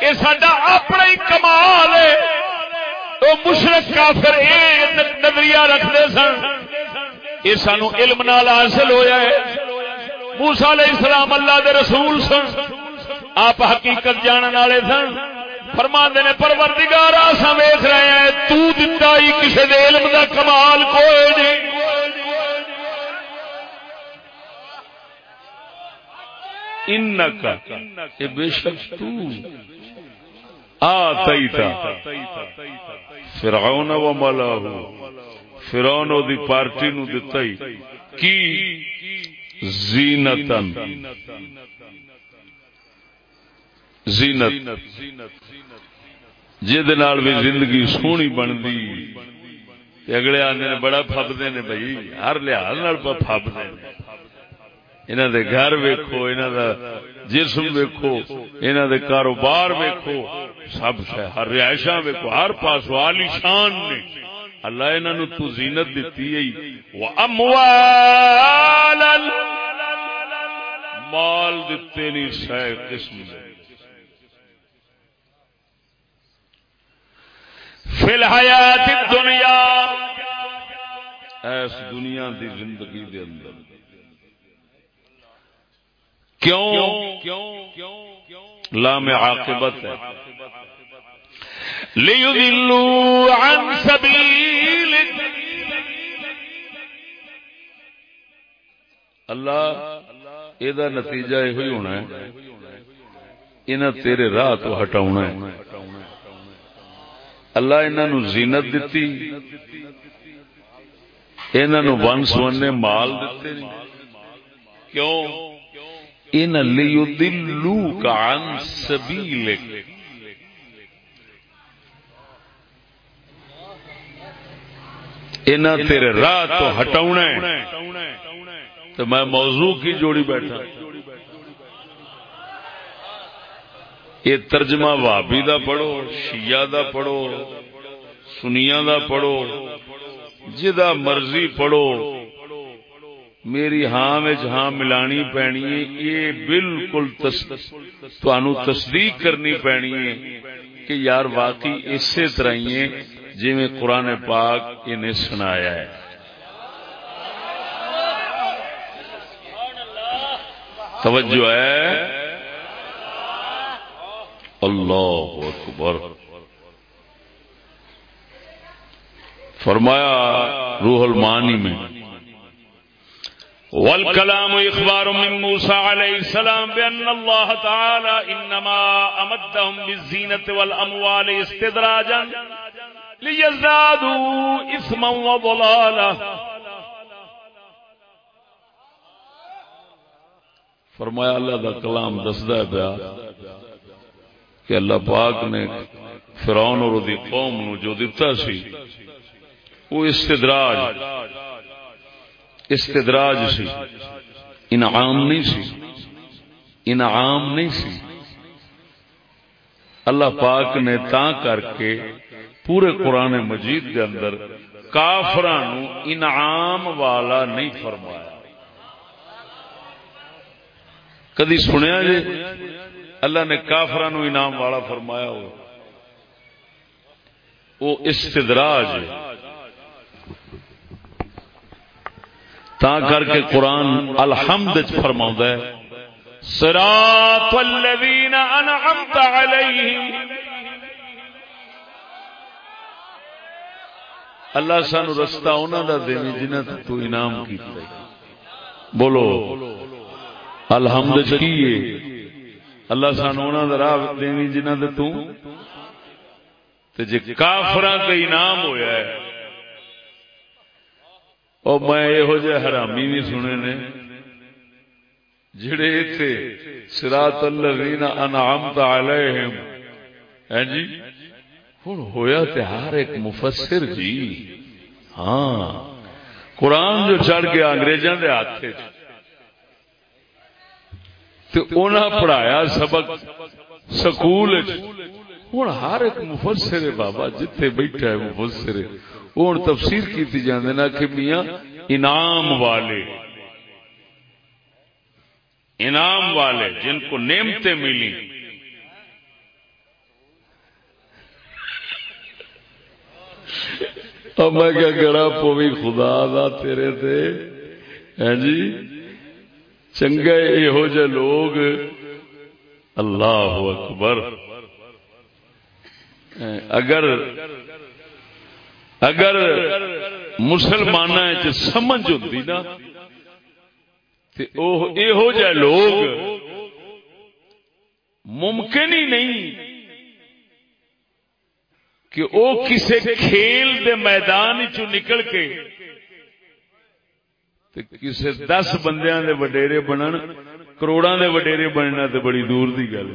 یہ سڈا اپنا ہی کمال ہے۔ وہ مشرق کافر یہ نظریہ رکھتے سن، یہ سانو علم نال حاصل ہوا ہے۔ موسا علیہ السلام اللہ دے رسول سن۔ آپ حقیقت جاننے والے سن۔ فرما نے، پروردگار آسا ویخ رہے ہیں، تو دتا ہی کسی دے علم دا کمال کوئی نہیں۔ انکا بے شک تو آتیتا فرعون و ملاہو، فرعون و دی پارٹی نو دتا ہی۔ کی؟ زینتن زینت. جہد بھی زندگی سونی بنتی. اگلے آدھے نے بڑا فبدے نے بھائی، ہر لحاظ فبدے انہوں دے گھر ویکو انہوں دا جسم ویکو انہوں دے کاروبار ویکو سب ہر رہائشاں ویکو ہر پاس والی شان نے. اللہ انہوں تو زینت دیتی ہے. وہ اموال مال دیتے نہیں سہ قسم فی الحیات دنیا ایس دنیا دی زندگی دے اندر۔ کیوں؟ لام عاقبت ہے۔ لیذلوا عن سبیل اللہ یہ نتیجہ یہ ہونا ہے۔ انہیں تیرے راہ تو ہٹا ہے۔ اللہ انہوں زینت دیتی انہوں ون سونے مال دیتے کیوں؟ ان لیدلو کا عن سبیلک۔ انہیں تیرے راہ تو ہٹاؤنا ہے۔ تو میں موضوع کی جوڑی بیٹھا۔ یہ ترجمہ وابی دا پڑھو، شیعہ دا پڑھو سنیا دا پڑھو جدا مرضی پڑھو۔ میری ہاں میں ہاں ملانی پینی ہے، یہ بالکل تصدیق کرنی پینی ہے کہ یار واقعی اسی طرح ہی جی میں قرآن پاک انہیں سنایا ہے۔ توجہ ہے۔ اللہ اکبر۔ فرمایا روح المانی میں والكلام إخبار من موسى عليه السلام بأن الله تعالى إنما أمدهم بالزينة والأموال استدراجا ليزدادوا إثما وضلالا فرمایا اللہ دا کلام دسدا پیا کہ اللہ پاک نے فرعون اور دی قوم نو جو دتا سی، وہ استدراج استدراج سی۔ انعام نہیں سی۔ انعام نہیں سی۔ اللہ پاک نے تا کر کے پورے قرآن مجید کے اندر کافران انعام والا نہیں فرمایا۔ کدی سنیا جی؟ اللہ نے کافران انعام والا فرمایا ہو وہ استدراج تا کر کے قرآن الحمد فرما ہے۔ سراط الذین انعمت علیہم۔ اللہ سان رستہ انہوں دا دینی جنہ تو انعام کی بولو۔ الحمد کیے اللہ سان انہوں دا راہ دینی جنہ تو۔ تے جے کافراں کا انعام ہویا ہے۔ او میں یہو جہ حرامی بھی سنے نے۔ جڑے تھے صراط الذین انعمت علیہم۔ ہیں جی؟ ہن ہویا تے ہر ایک مفسر جی۔ ہاں۔ قرآن جو چڑھ گیا انگریزاں دے ہاتھ تے انہاں پڑھایا سبق سکول ہوں ہر ایک مفسر بابا، جتھے بیٹھا ہے مفسر ہے۔ وہ تفسیر کی جانے نا کہ میاں، انعام والے۔ انعام والے، جن کو نعمتیں ملی اب میں کیا گڑا پوی خدا دا تیرے تے۔ ہیں جی؟ چنگے یہو جہ لوگ۔ اللہ اکبر۔ اگر اگر مسلمان سمجھ ہوتی نا یہو جہ لوگ ممکن ہی نہیں کہ وہ کسی کھیل دے میدان چ نکل کے کسی دس بندیاں دے وڈیرے بنن، کروڑاں دے وڈیرے بننا تے بڑی دور دی گل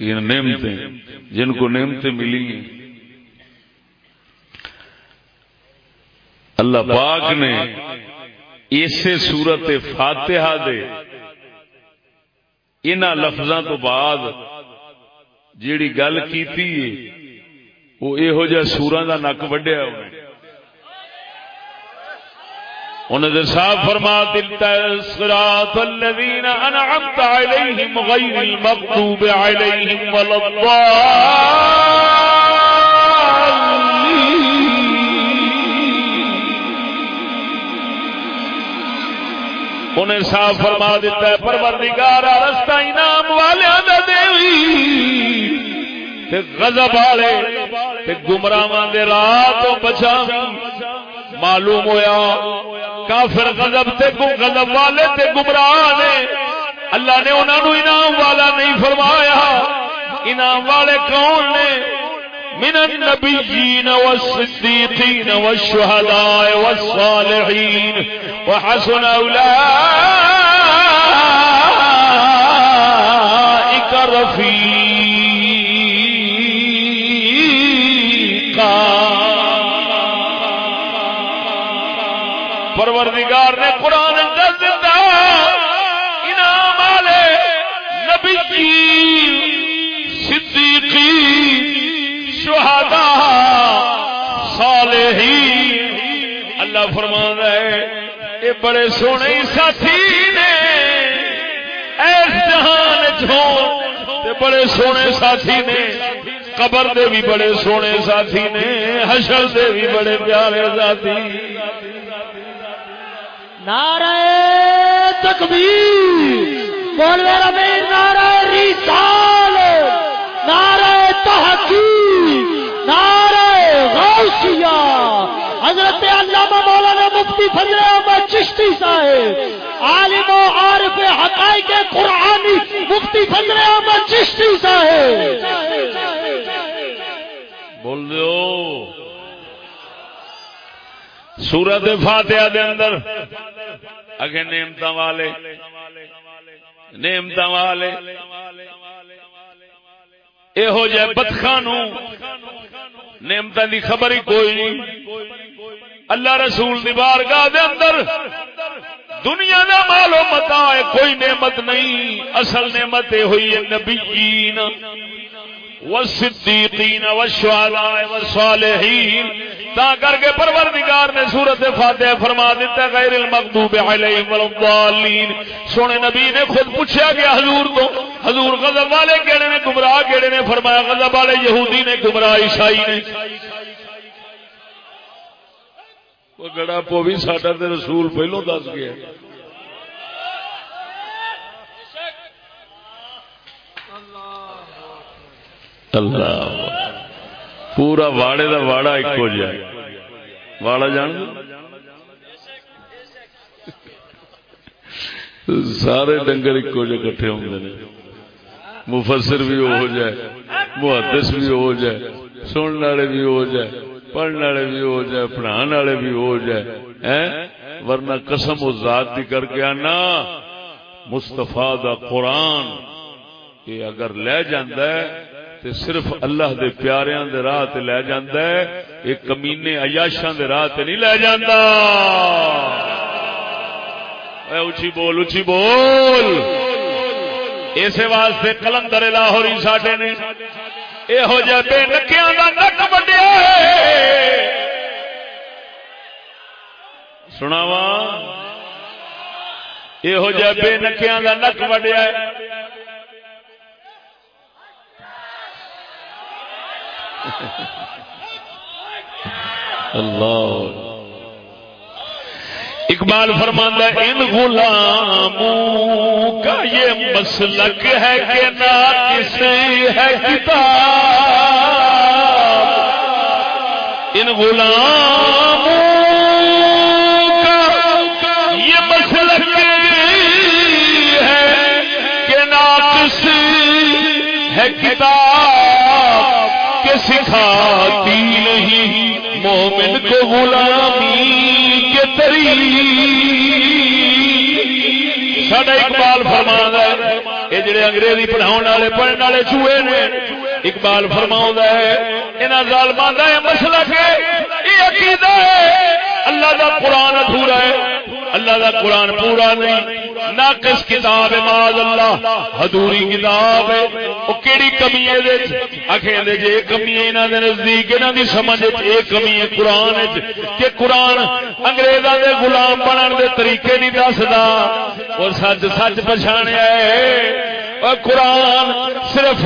نعمتیں، جن کو نعمتیں ملی ہیں۔ اللہ پاک نے اسے سورت فاتحہ دے ان لفظوں تو بعد جیڑی گل کی وہ یہو جہ سورا کا نک وڈیا انہیں انہوں نے صاحب فرما دیتا ہے، صراط الذین انعمت علیہم غیر المغضوب علیہم ولا انہیں صاف فرما دیتا ہے، پروردگار رستہ انعام والے دا دیوی۔ تے غضب والے تے گمراہاں دے راہ تو بچاوی معلوم ہویا، کافر غضب تے غضب والے تے گمراہ نے۔ اللہ نے انہاں نو انعام والا نہیں فرمایا۔ انعام والے کون نے؟ من النبيين والصديقين والشهداء والصالحين وحسن أولئك پروردگار نے قرآن دس دیتا انعام والے نبی کی، صدیقی شہادا صالحین۔ اللہ فرما ہے یہ بڑے سونے ساتھی نے، ایس جہان چھوڑ بڑے سونے ساتھی نے، قبر دے بھی بڑے سونے ساتھی نے، حشر دے بھی بڑے پیارے ساتھی۔ نعرہ تکبیر۔ بول میرا نعرہ رسال۔ نعرہ تحقیق۔ نعرہ غوثیہ۔ حضرت اللہ مفتی فضل احمد چشتی صاحب۔ عالم و عارف حقائق قرآنی مفتی فضل احمد چشتی صاحب۔ بول دو سورت فاتحہ دے اندر۔ اگے نعمت والے۔ نعمت والے۔ یہو جہ بدخانو نعمت دی خبر ہی کوئی نہیں۔ اللہ رسول دی بارگاہ دے اندر دنیا دا مال و متا ہے، کوئی نعمت نہیں۔ اصل نعمت یہ ہوئی ہے نبیین۔ والصدیقین والشہداء والصالحین تا کر کے پروردگار نے سورت فاتحہ فرما دیتا غیر المغضوب علیہم والضالین سونے نبی نے خود پوچھا گیا حضور تو، حضور غضب والے کہڑے نے، گمراہ کہڑے نے؟ فرمایا غضب والے یہودی نے، گمراہ عیسائی نے۔ وہ گڑا پو بھی ساڈا تے رسول پہلو دس گیا۔ اللہ پورا واڑے دا واڑا ایک ہو جائے واڑا جان سارے ڈنگر ایک ہو جائے کٹھے ہوں نے مفسر بھی ہو جائے محدث بھی ہو جائے سننے والے بھی ہو جائے پڑھنے والے بھی ہو جائے پڑھان والے بھی ہو جائے ورنہ قسم و ذات دی کر کے آنا۔ مستفا دا قرآن، یہ اگر لے جاندہ ہے تے صرف اللہ دے پیاریاں دے راہ تے لے جاندا ہے، ایک کمینے عیاشاں دے راہ تے نہیں لے جاندا۔ اے اونچی بول اونچی بول۔ اسے واسطے کلندر لاہوری ساڈے نے یہو جہ بے نکیاں دا نک وڈیا سناوا یہو جہ بے نکیاں دا نک وڈیا اللہ اقبال فرماندہ ان غلاموں کا یہ مسلک ہے کہ نہ کسی ہے کتاب۔ ان غلاموں کا یہ مسلک ہے کہ نہ کسی ہے کتاب۔ کے سکھاتی نہیں۔ مومن کو غلامی کے طریق ساڈا اقبال فرمان ہے یہ جڑے انگریزی پڑھاؤ والے پڑھنے والے چوہے نے، اقبال فرما ہے یہاں ظالمان کا مسئلہ ہے یہ عقیدہ ہے۔ اللہ کا قرآن ادھورا ہے۔ اللہ دا قرآن پورا نہیں، ناقص کتاب ماض اللہ ہدوری کتاب ہے۔ او کیڑی کمی ہے دے اکھے دے جے کمی ہے انہاں دے نزدیک، انہاں دی سمجھ وچ اے کمی ہے قرآن وچ۔ کہ قرآن انگریزاں دے غلام بنن دے طریقے نہیں دسدا۔ اور سچ سچ پہچانیا ہے۔ قرآن صرف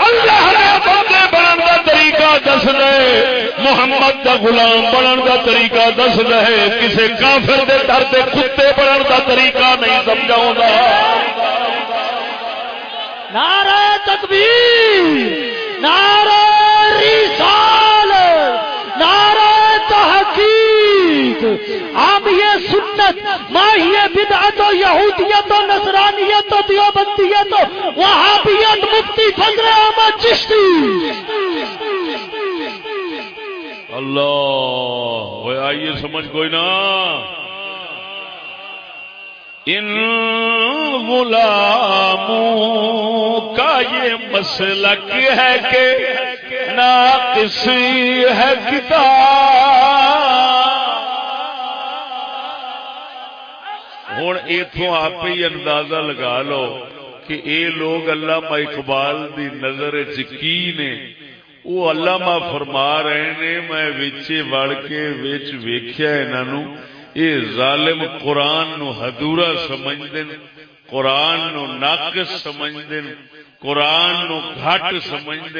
اللہ بننے کا طریقہ دس دے محمد کا غلام بننے کا طریقہ دس دے کسی کافر دے در دے کتے بننے کا طریقہ نہیں سمجھاؤں نعرہ تکبیر، نعرہ رسال نعرہ تحقیق، ہم یہ سنت ماہیے بدعت و یہودیت و نصرانیت و دیوبندیت و وہابیت، مفتی فضل احمد چشتی۔ اللہ آئیے سمجھ کوئی نا۔ ان غلاموں کا یہ مسلک ہے کہ ناقصی ہے کتاب۔ ہوں اتوں آپ ہی اندازہ لگا لو کہ اے لوگ علامہ اقبال دی نظر چکی نے وہ علامہ فرما رہے نے میں وچے وڑ کے وچ ویکھیا انہاں یہ ظالم قرآن نو ہدورا سمجھ قرآن نو ناقص سمجھ قرآن نو گھٹ سمجھ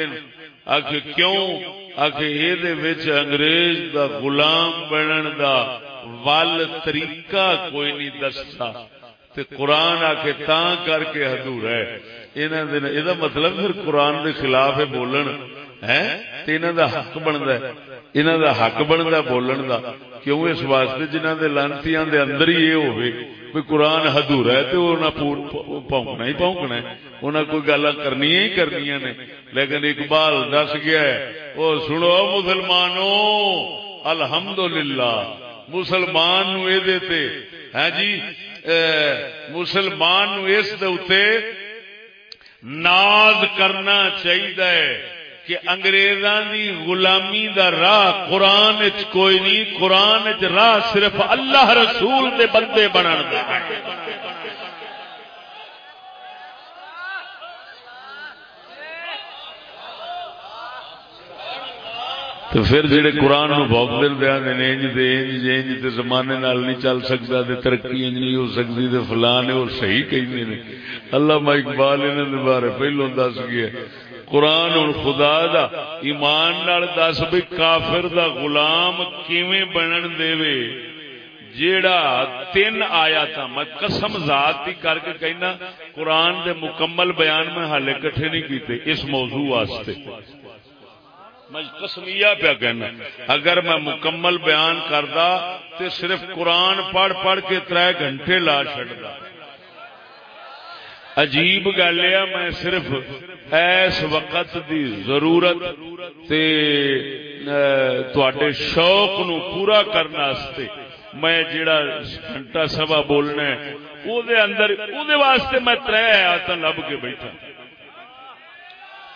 آخ کیوں آخ یہ انگریز دا غلام بنن دا ول طریقہ کوئی نہیں دستا تے قرآن آ کے تا کر کے ہدور ہے۔ یہ مطلب پھر قرآن دے خلاف ہے بولن۔ ہے دا حق بنتا ہے۔ انہوں دا حق بنتا بولن دا۔ کیوں اس واسطے جنہ دے لانتی دے اندر ہی یہ ہوئے کوئی قرآن ہدور ہے تو پونکنا ہی پونکنا ہے۔ انہیں کوئی گل کرنی ہی کرنی نے۔ لیکن اقبال دس گیا ہے۔ وہ سنو مسلمانوں، الحمدللہ۔ مسلمان نو اے دیتے ہاں جی؟ مسلمان نو اس دے ناز کرنا چاہیے کہ انگریزاں دی غلامی دا راہ قرآن کوئی نہیں، قرآن راہ صرف اللہ رسول دے بندے بنن دا۔ تو پھر جڑے قرآن نو بہت دل دیا انج دے انج انج تے زمانے نال نہیں چل سکتا تے ترقی انج نہیں ہو سکتی تے فلان وہ صحیح کہندے نے۔ اللہ ما اقبال انہاں دے بارے پہلو دس گیا قرآن اور خدا دا ایمان نال دس بھی کافر دا غلام کیویں بنن دے وے جیڑا تین آیا تھا میں قسم ذات ہی کر کے کہنا، قرآن دے مکمل بیان میں حالے کٹھے نہیں کیتے، اس موضوع واسطے۔ میں قسمیہ کہنا اگر میں مکمل بیان کردا تے صرف قرآن پڑھ پڑھ کے تر گھنٹے لا چڑھتا عجیب گل ہے، میں صرف ایس وقت دی ضرورت تے تواڈے شوق نو پورا کرنا واسطے میں جڑا گھنٹہ سوا بولنا ہے او دے اندر او دے واسطے میں تر آیات لب کے بیٹھا۔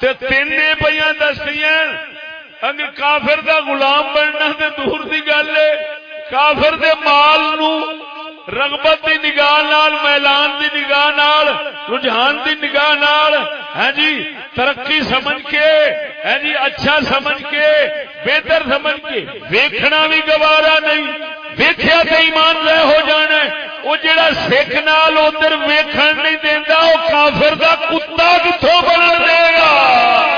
تے تین پیاں دسیاں انگ کافر دا غلام بننا تے دور دی گل ہے۔ کافر دے مال نو رغبت دی نگاہ نال، میلان دی نگاہ نال، رجحان دی نگاہ نال۔ ہاں جی ترقی سمجھ کے ہاں جی اچھا سمجھ کے، بہتر سمجھ کے۔ ویکھنا بھی گوارا نہیں، ویکھیا تے ایمان رہ ہو جانا وہ جڑا سکھ نال ادھر ویکھن نہیں دیندا، وہ کافر دا کتا کتوں بن دے گا؟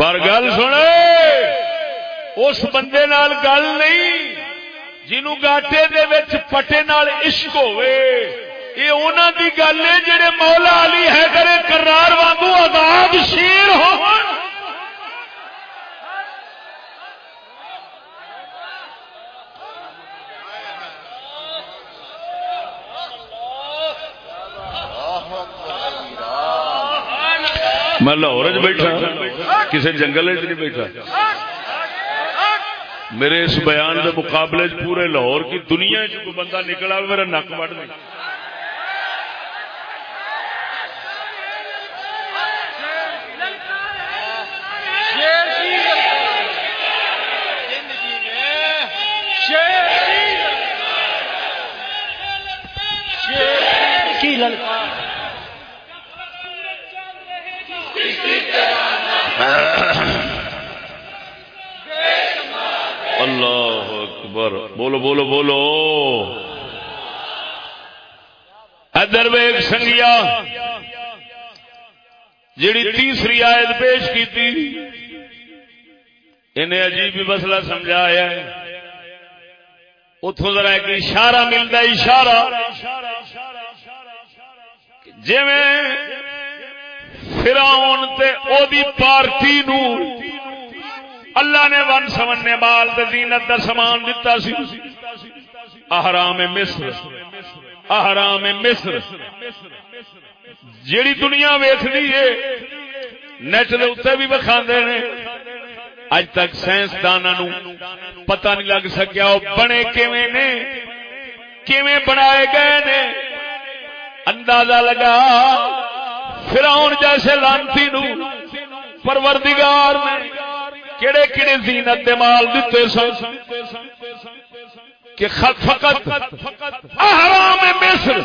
پر گل سنے اس بندے نال گل نہیں جنو گاٹے دے وچ پٹے نال عشق ہوئے یہ انہوں دی گل ہے، جڑے مولا علی ہے کرے کرار وانگو آزاد شیر ہو میں لاہور بیٹھا کسی جنگل نہیں بیٹھا۔ میرے اس بیان کے مقابلے پورے لاہور کی دنیا کوئی بندہ نکلا میرا نک وڈ نہیں۔ اللہ اکبر بولو بولو بولو. ادر ویگ سنگیا جیڑی تیسری آیت پیش کی تھی انہیں عجیب بھی مسئلہ سمجھایا اتوں ذرا ایک اشارہ ملتا اشارہ جی میں فراؤن تے او دی پارٹی نو اللہ نے ون سمنے مال زینت دا سامان دتا سی۔ احرام مصر۔ احرام مصر۔ جیڑی دنیا ویکھدی ہے، نیٹ دے اوتے بھی وکھاندے نے۔ اج تک سائنسداناں نو پتہ نہیں لگ سکیا او بنے کیویں نے، کیویں بنائے گئے نے۔ اندازہ لگا فرعون جیسے لانتی نو۔ پروردگار نے کہڑے کہڑے زینت دے مال دیتے سن کہ خط فقط احرام مصر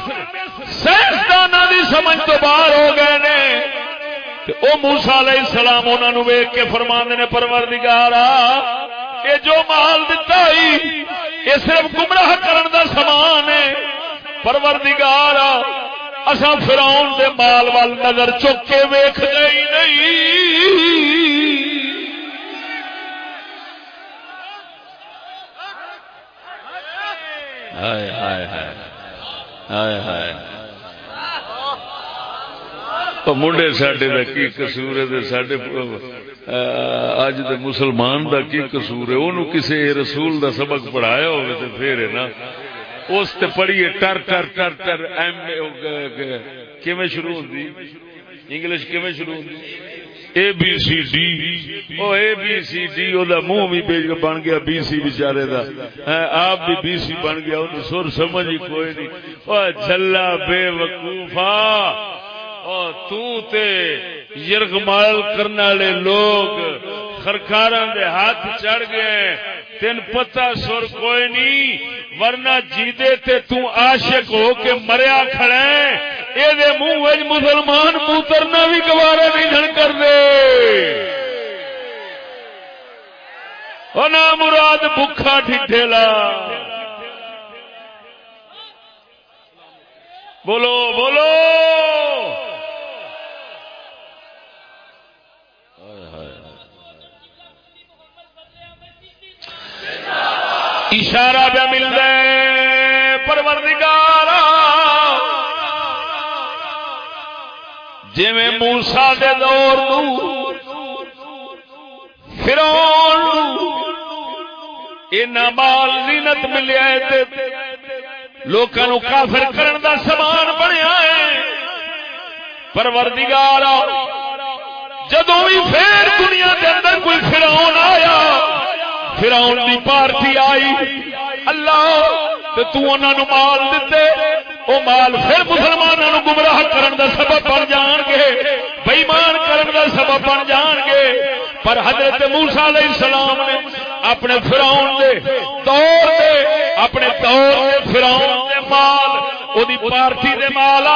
سائنسدانہ دی سمجھ تو باہر ہو گئے نے۔ او موسا علیہ السلام انہوں نے ویک کے فرماندے نے پروردگارا یہ جو مال دتا ہی یہ صرف گمراہ کرن دا سامان ہے۔ پروردگارا اسا فراؤن دے مال وال نظر چک کے ویخ گئی نہیں۔ منڈے سڈے کا کی کسور ہے سڈے اج دے مسلمان دا کی کسور ہے؟ انہوں کسی رسول دا سبق پڑھایا ہوگا تو پھر ہے نا۔ اس تے پڑھیے ٹر ٹر ٹر ٹر ایم کیویں شروع ہوندی؟ انگلش کیویں شروع ہوندی؟ اے بی سی ڈی او اے بی سی ڈی او دا منہ بھی بیج بن گیا بی سی بیچارے دا۔ ہاں، آپ بھی بی سی بن گیا او سر سمجھ ہی کوئی نہیں۔ او جھلا بے وقوفا۔ تے یرغمال کرنے والے لوگ خرکاراں دے ہاتھ چڑھ گئے تین پتہ سر کوئی نہیں، ورنہ جیدے تے تو عاشق ہو کے مریا کھڑے اے دے منہ وچ مسلمان موترنا بھی گوارا نہیں دھن کر دے۔ او نا مراد بھکھا ٹھٹھیلا بولو بولو۔ اشارہ پہ مل رہے پروردگار جی موسا دے دور فرون مال زینت ملیا لوگوں کافر کرن دا سامان بنیا ہے۔ پروردگار جدو بھی پھر دنیا کے اندر کوئی فرون آیا فراؤن دی پارٹی آئی، اللہ تو مال دیتے وہ مال پھر مسلمانوں گمراہ کرن دا سبب بن جان گے بےمان کرن دا سبب بن جان گے۔ پر حضرت موسا علیہ السلام نے اپنے فراؤن دے طور دے، اپنے طور دے فراؤن دے مال دی پارٹی دے مال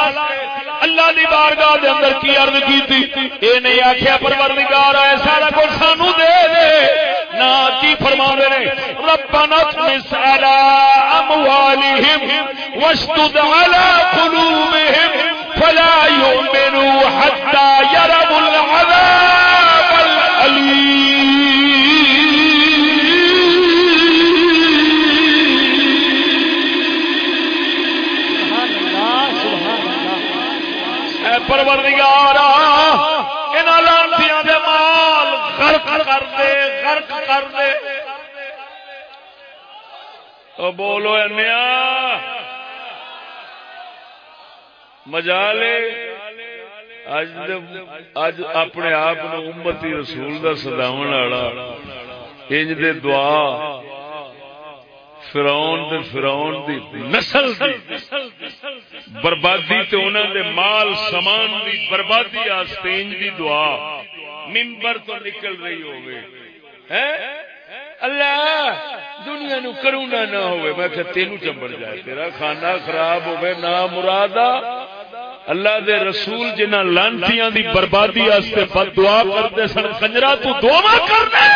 اللہ دی بارگاہ دے اندر کی عرض کیتی؟ اے نہیں آخیا پروردگار اے سارا کچھ سانو دے دے۔ نا کی فرما نے؟ ربنا اطمس على اموالهم واشدد على قلوبهم فلا يؤمنوا مجالے اج اج اپنے آپ امتی رسول دا سداون والا۔ انج دے دعا فرعون دے فرعون دی نسل دی۔ بربادی تے انہاں دے مال سامان دی بربادی واسطے انج دی دعا۔ منبر تو نکل رہی ہوے ہیں اللہ، دنیا نو کرونا نہ ہوئے میں کہ تینو چمبڑ جائے، تیرا کھانا خراب ہوئے نا مرادا اللہ دے رسول جنہ لانتیاں دی بربادی واسطے بد دعا کرتے سن کنجرا تو دعا کرنا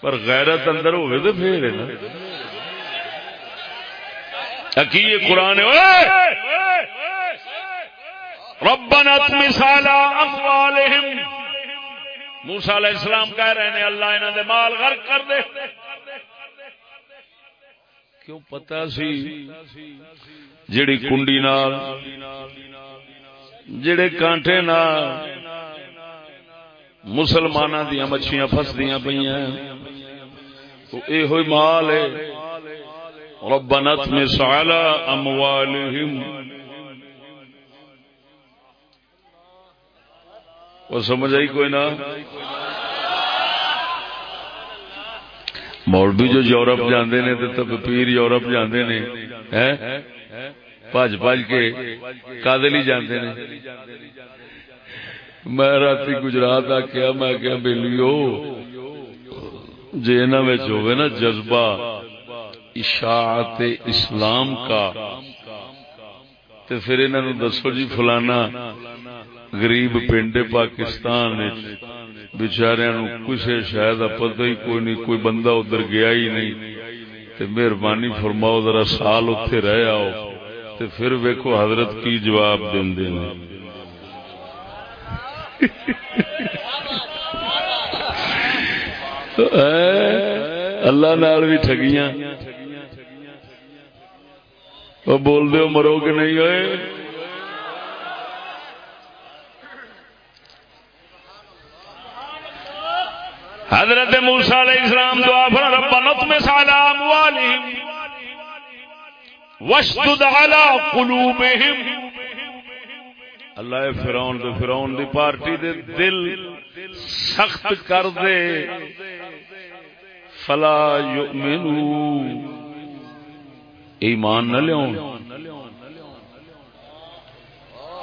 پر غیرت اندر ہوئے تو پھر نا۔ کی قرآن ہے ربنا اطمس على اموالهم موسی علیہ السلام کہہ رہے ہیں، اللہ انہاں دے مال غرق کر دے۔ کیوں پتہ سی جڑی کنڈی نال جڑے کانٹے نال مسلمانوں دیا مچھیاں فسدیاں پہ یہ مال ہے۔ ربنا اطمس على اموالهم وہ سمجھ آئی کوئی نہ مولوی جو یورپ جاندے نے تو پیر یورپ جاندے نے بج بج کے کادلی جاندے نے۔ میں رات گجرات آ کیا میں کیا بےلیو جی ہوئے نا جذبہ اشاعت اسلام کا تو پھر انہوں دسو جی فلانا غریب پنڈ پاکستان بچاریا کسی شاید پتہ ہی کوئی نہیں، کوئی بندہ ادھر گیا ہی نہیں۔ تے مہربانی فرماؤ، ذرا سال اتے رہ آؤ۔ تو پھر ویکو حضرت کی جواب دے اللہ نال بھی ٹگیاں وہ بول دو مرو کہ نہیں ہوئے حضرت موسا علیہ السلام دعا فر ربنا اطمس على اموالهم واشدد على قلوبهم اللہ فرعون تو فرعون دی پارٹی دے دل سخت کر دے۔ فلا یؤمنو۔ ایمان نہ لیوں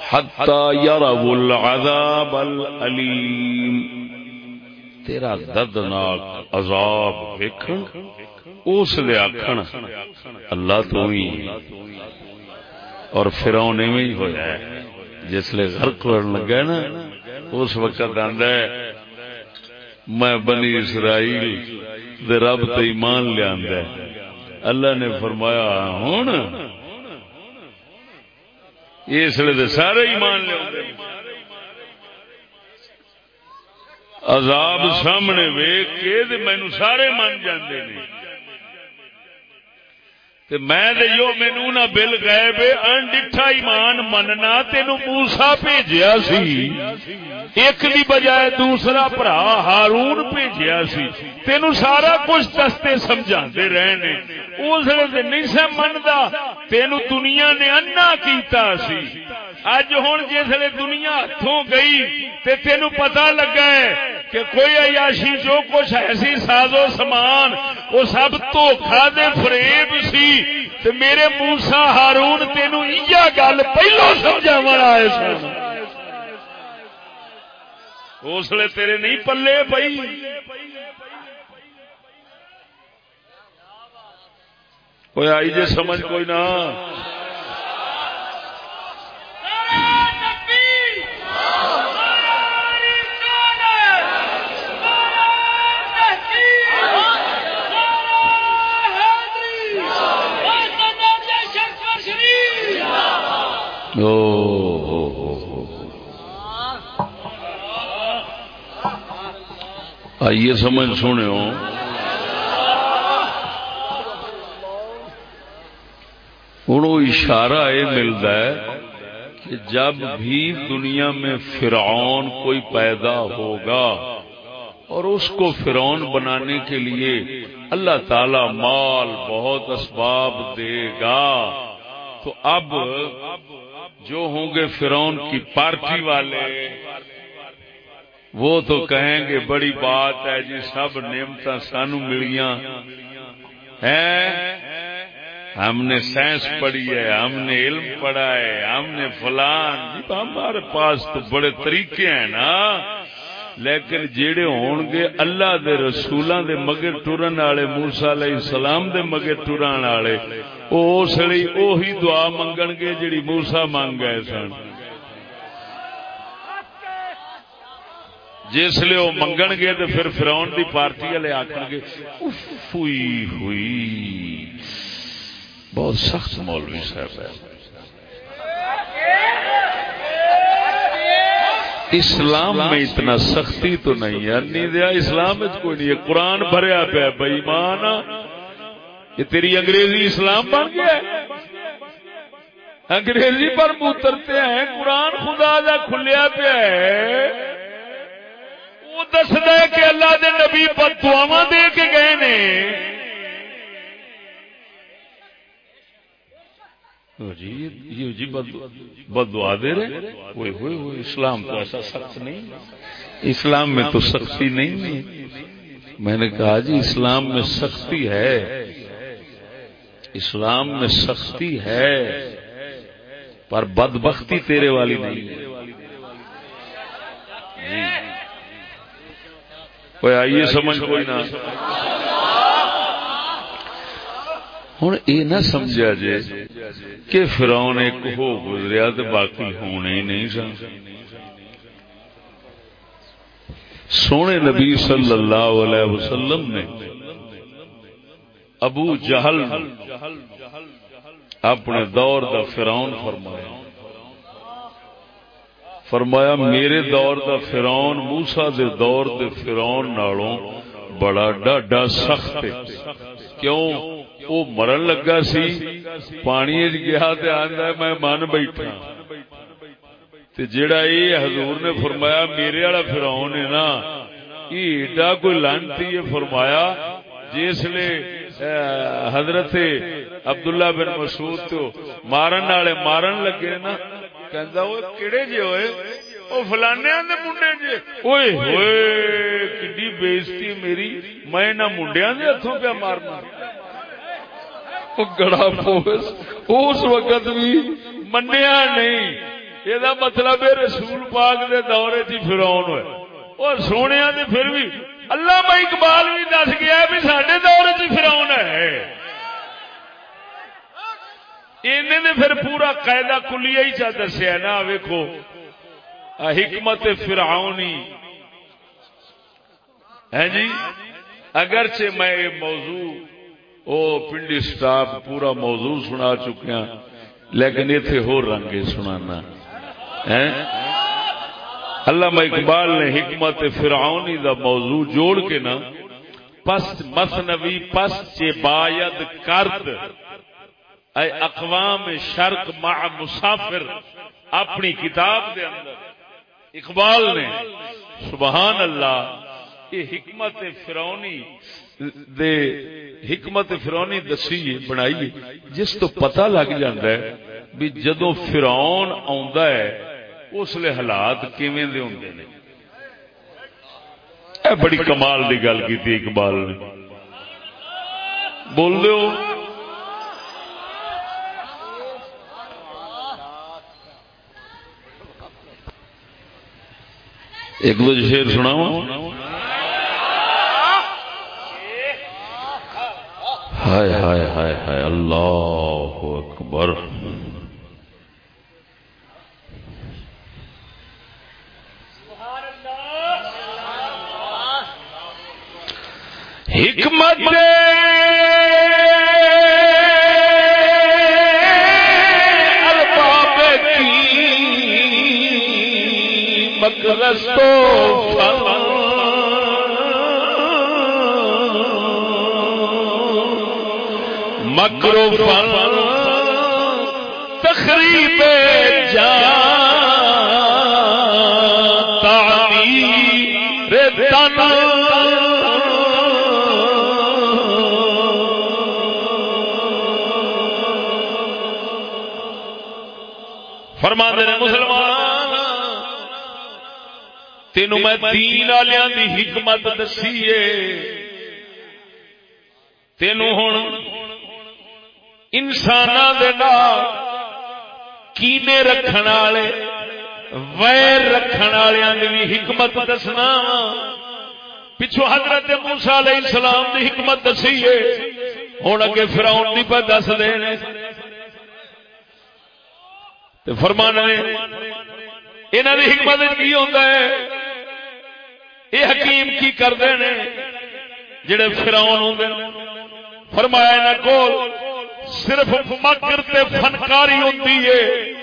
حتی یرو العذاب العلیم تیرا دردناک عذاب ویکھن؟ اس لے آکھن، اللہ تو ہی۔ اور فرعون میں ہی ہویا ہے۔ جس لیے غرق کرن لگا نا، اس وقت آندا ہے، میں بنی اسرائیل دے رب تے ایمان لیا اللہ نے فرمایا ہوں اس لیے سارے ایمان لیا عذاب سامنے ویگ کے مینو سارے من جاندے نے۔ میں یو مینو نہ بل گئے انڈا ایمان مننا تین موسا بھیجیا سی۔ ایک دی بجائے دوسرا برا ہارون بھیجیا سی۔ تین سارا کچھ دستے سمجھا رہے اس لیے نہیں سا منتا تین دنیا نے انا کیتا سی۔ اج ہوں جس دنیا ہاتھوں گئی، تے تینو پتا لگا ہے کہ کوئی عیاشی جو کچھ ایسی سازو سامان وہ سب دھوکھا دے فریب سی۔ تے میرے موسا ہارون تینو ایا گل پہلو سمجھا آئے سن۔ اس لیے تیرے نہیں پلے پئی کوئی آئی جے سمجھ کوئی نہ۔ آئیے سمجھ سونے ہوں اشارہ یہ ملتا ہے کہ جب بھی دنیا میں فرعون کوئی پیدا ہوگا اور اس کو فرعون بنانے کے لیے اللہ تعالی مال بہت اسباب دے گا، تو اب جو ہوں گے فرون کی پارٹی والے، وہ تو کہیں گے بڑی بات ہے جی سب نعمت سانو ملیاں۔ ہیں؟ ہم نے سائنس پڑھی ہے، ہم نے علم پڑھا ہے، ہم نے فلان۔ جی، ہمارے پاس تو بڑے طریقے ہیں نا۔ لیکن جیڑے ہون گے اللہ دے رسولاں دے مگر ٹرن والے، موسی علیہ السلام دے مگر ٹرن والے او اس لیے اوہی دعا منگن گے جیڑی موسی مانگ گئے سن۔ جس لیے وہ منگن گے تو پھر فرعون دی پارٹی والے آخر گے ہوئی ہوئی۔ بہت سخت مولوی صاحب ہے۔ اسلام میں اتنا سختی تو نہیں ہے۔ یعنی نہیں دیا اسلام میں کوئی نہیں ہے۔ قرآن بھریا پیا بھائی مان یہ تیری انگریزی اسلام بن گیا انگریزی پر اترتے ہیں۔ قرآن خدا جا کھلیا پیا ہے۔ وہ دستا ہے کہ اللہ دے نبی پر دعوا دے کے گئے نے۔ جی یہ جی بد دعا دے رہے ہوئے ہوئے ہوئے، اسلام تو ایسا سخت نہیں۔ اسلام میں تو سختی نہیں میں نے کہا جی اسلام میں سختی ہے۔ اسلام میں سختی ہے۔ پر بد بختی تیرے والی نہیں ہے۔ جی۔ کوئی آئیے، سمجھ کوئی نہ۔ ہوں یہ نہ سمجھا جائے کہ فرون ایک ہو گزریا تو باقی ہونے ہی نہیں سن۔ سونے نبی صلی اللہ علیہ وسلم نے ابو جہل اپنے دور دا فرعون فرمایا۔ فرمایا، میرے دور دا فرعون موسا دے دور دے فرعون نالوں بڑا ڈاڈا سخت کیوں؟ وہ مرن لگا سی، پانی گیا میں من بیٹھا۔ جڑا یہ حضور نے فرمایا، میرے والا فراؤن ہے نا یہ ایڈا کوئی لانتی ہے فرمایا، جس نے حضرت عبداللہ بن مسعود تو مارن والے مارن لگے نا کہڑے جی ہوئے؟ وہ فلانے دے منڈے جی اوئے ہوئے، کڈی بےزتی میری، میں نہ منڈیاں دے ہتھوں پہ مارنا۔ گڑا پوس اس وقت بھی منیا نہیں یہ مطلب ہے رسول پاک دے دورے چ فراؤن ہوئے اور سونے دے پھر بھی اللہ میں اقبال بھی دس گیا بھی سڈے دور چ فراؤن ہے نے پھر پورا قاعدہ کلیا ہی چا دسیا نا ویکو حکمت فرعونی ہے جی اگرچہ میں یہ موضوع او پنڈی سٹاف پورا موضوع سنا چکیا لیکن اتنے ہو رنگ سنانا۔ علامہ اقبال نے حکمت فرعونی دا موضوع جوڑ کے نا پس مسنوی پس چے باید کرد۔ اے اقوام شرق مع مسافر، اپنی کتاب دے اندر۔ اقبال نے، سبحان اللہ، یہ حکمت فرونی دے حکمت فرونی دسی، بنائی، جس تو پتہ لگ جاتا ہے بھی جدو فرعون آندا ہے، اس لیے حالات کیویں دے ہوندے نے؟ اے بڑی کمال دی گل کی اقبال نے۔ بول دو ایک دو جی شیر سنا ہائے ہائے ہائے ہائے اللہ اکبر۔ حکمت الباب مکرو فل تخریب جا تعمیر تن۔ فرما دے مسلمان، تینوں میں دین والوں دی حکمت دسی تینوں ہوں انسان کینے رکھن والے ویر رکھن والوں کی بھی حکمت دسنا پچھو حضرت موسا علیہ السلام دی حکمت دسی ہے۔ ہوں اگے فراؤن دی پہ دس دے فرمانا نے یہاں کی حکمت کی ہوتا ہے؟ یہ حکیم کی کرتے ہیں جڑے فراؤن ہوں فرمایا یہاں کو صرف مکر تے فنکاری ہوتی ہے۔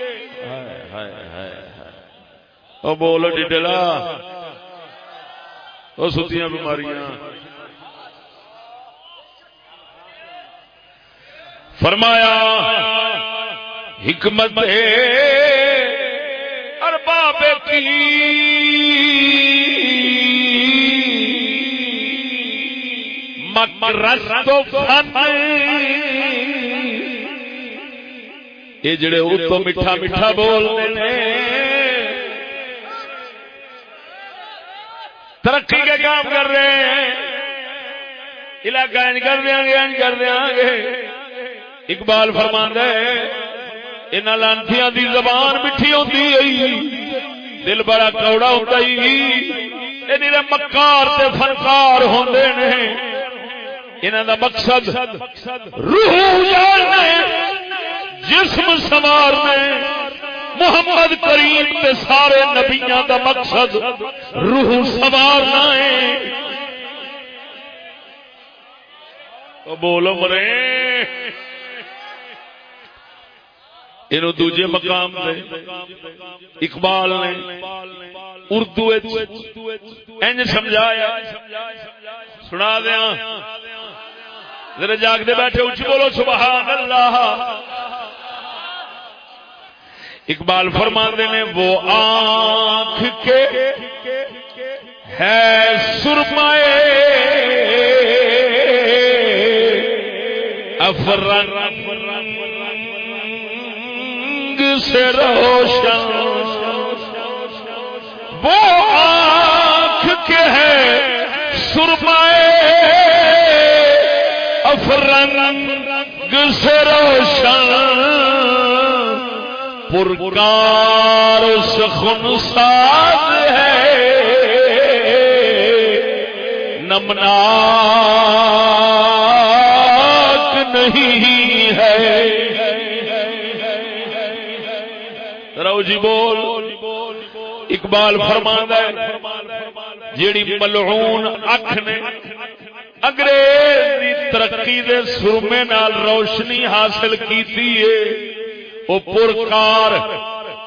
وہ بول ڈیڈلا وہ ستیاں بیماریاں۔ فرمایا، حکمت ارباب کی۔ مکرس تو فن۔ یہ جڑے اتو میٹھا میٹھا بولتے ترقی کے کام کر رہے ہیں۔ علاقہ کر دیا گے کر دیا گے۔ اقبال فرمان ہے ان لانتیاں دی زبان مٹھی ہوتی ہے دل بڑا کوڑا ہوتا ہی۔ مکار تے فنکار ہوندے نے انہاں دا مقصد روح اجاڑنا جسم سوارنا محمد کریم تے سارے نبیاں دا مقصد روح سوارنا ہے۔ بولو مرے۔ یہ دوجے مقام دے۔ اقبال نے اردو انج سمجھایا۔ سنا دیا ذرا جاگ دے بیٹھے اچھی بولو، سبحان اللہ۔ اقبال فرما نے، وہ آنکھ کے ہے سرمائے افرنگ سے روشن۔ وہ آنکھ کے ہے سرمائے افرنگ سے روشن۔ پرکار سخن ساز ہے۔ نمنا نہیں ہے۔ رو جی بول۔ اقبال فرمان ہے، جیڑی ملعون اکھ نے انگریز دی ترقی دے سرمے نال روشنی حاصل کیتی ہے وہ پرکار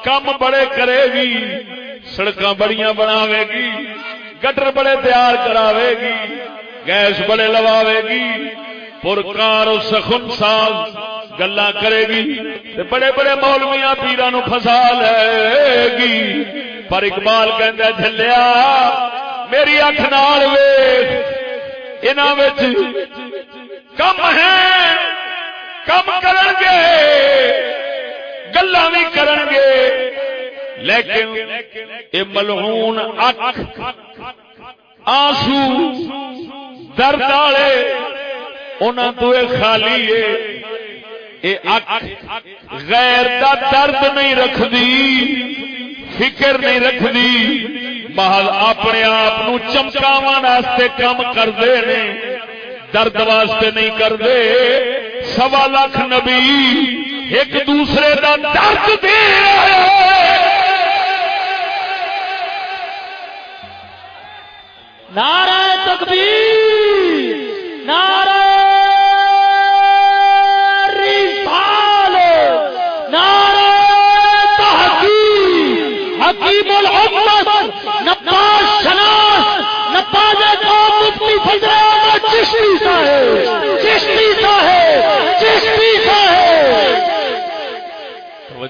کم بڑے کرے گی، سڑکاں بڑیاں بناوے گی، گٹر بڑے تیار کراوے گی، گیس بڑے لواوے گی پرکار سخن ساز گلا کرے گی بڑے بڑے مولویاں پیران فسا لے گی۔ پر اقبال کہ جلیا میری اکھ نال ویخ کم ہے کم کرن گے۔ گلا بھی کرن گے۔ لیکن اے ملعون اکھ آنسو، درد والے، انہاں تو خالی ہے۔ اے اکھ غیر دا درد نہیں رکھ دی فکر نہیں رکھ دی محل اپنے آپ چمکاو واسطے کام کرتے ہیں درد واسطے نہیں کرتے سوا لاکھ نبی ایک دوسرے دا درد دے نعرہ تکبیر، نعرہ رسال نعرہ تحقیق، حکیم الامت نپاز شناس نپاز قوم مفتی فضل احمد چشتی صاحب چشتی صاحب چشتی صاحب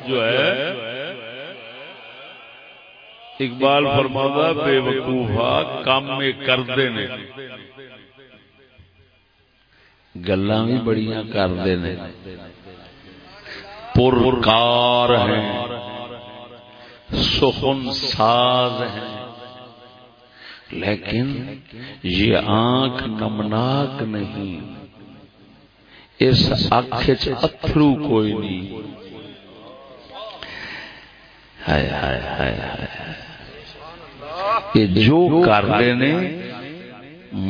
توجہ ہے، اقبال فرمادا بے وقوفا کام میں کرتے نے۔ گلا بھی بڑی کرتے نے۔ پرکار ہیں، سخن ساز ہیں۔ لیکن یہ آنکھ نمناک نہیں، اس آنکھ اترو کوئی نہیں۔ ہائے ہائے ہائے ہائے یہ جو کرتے نے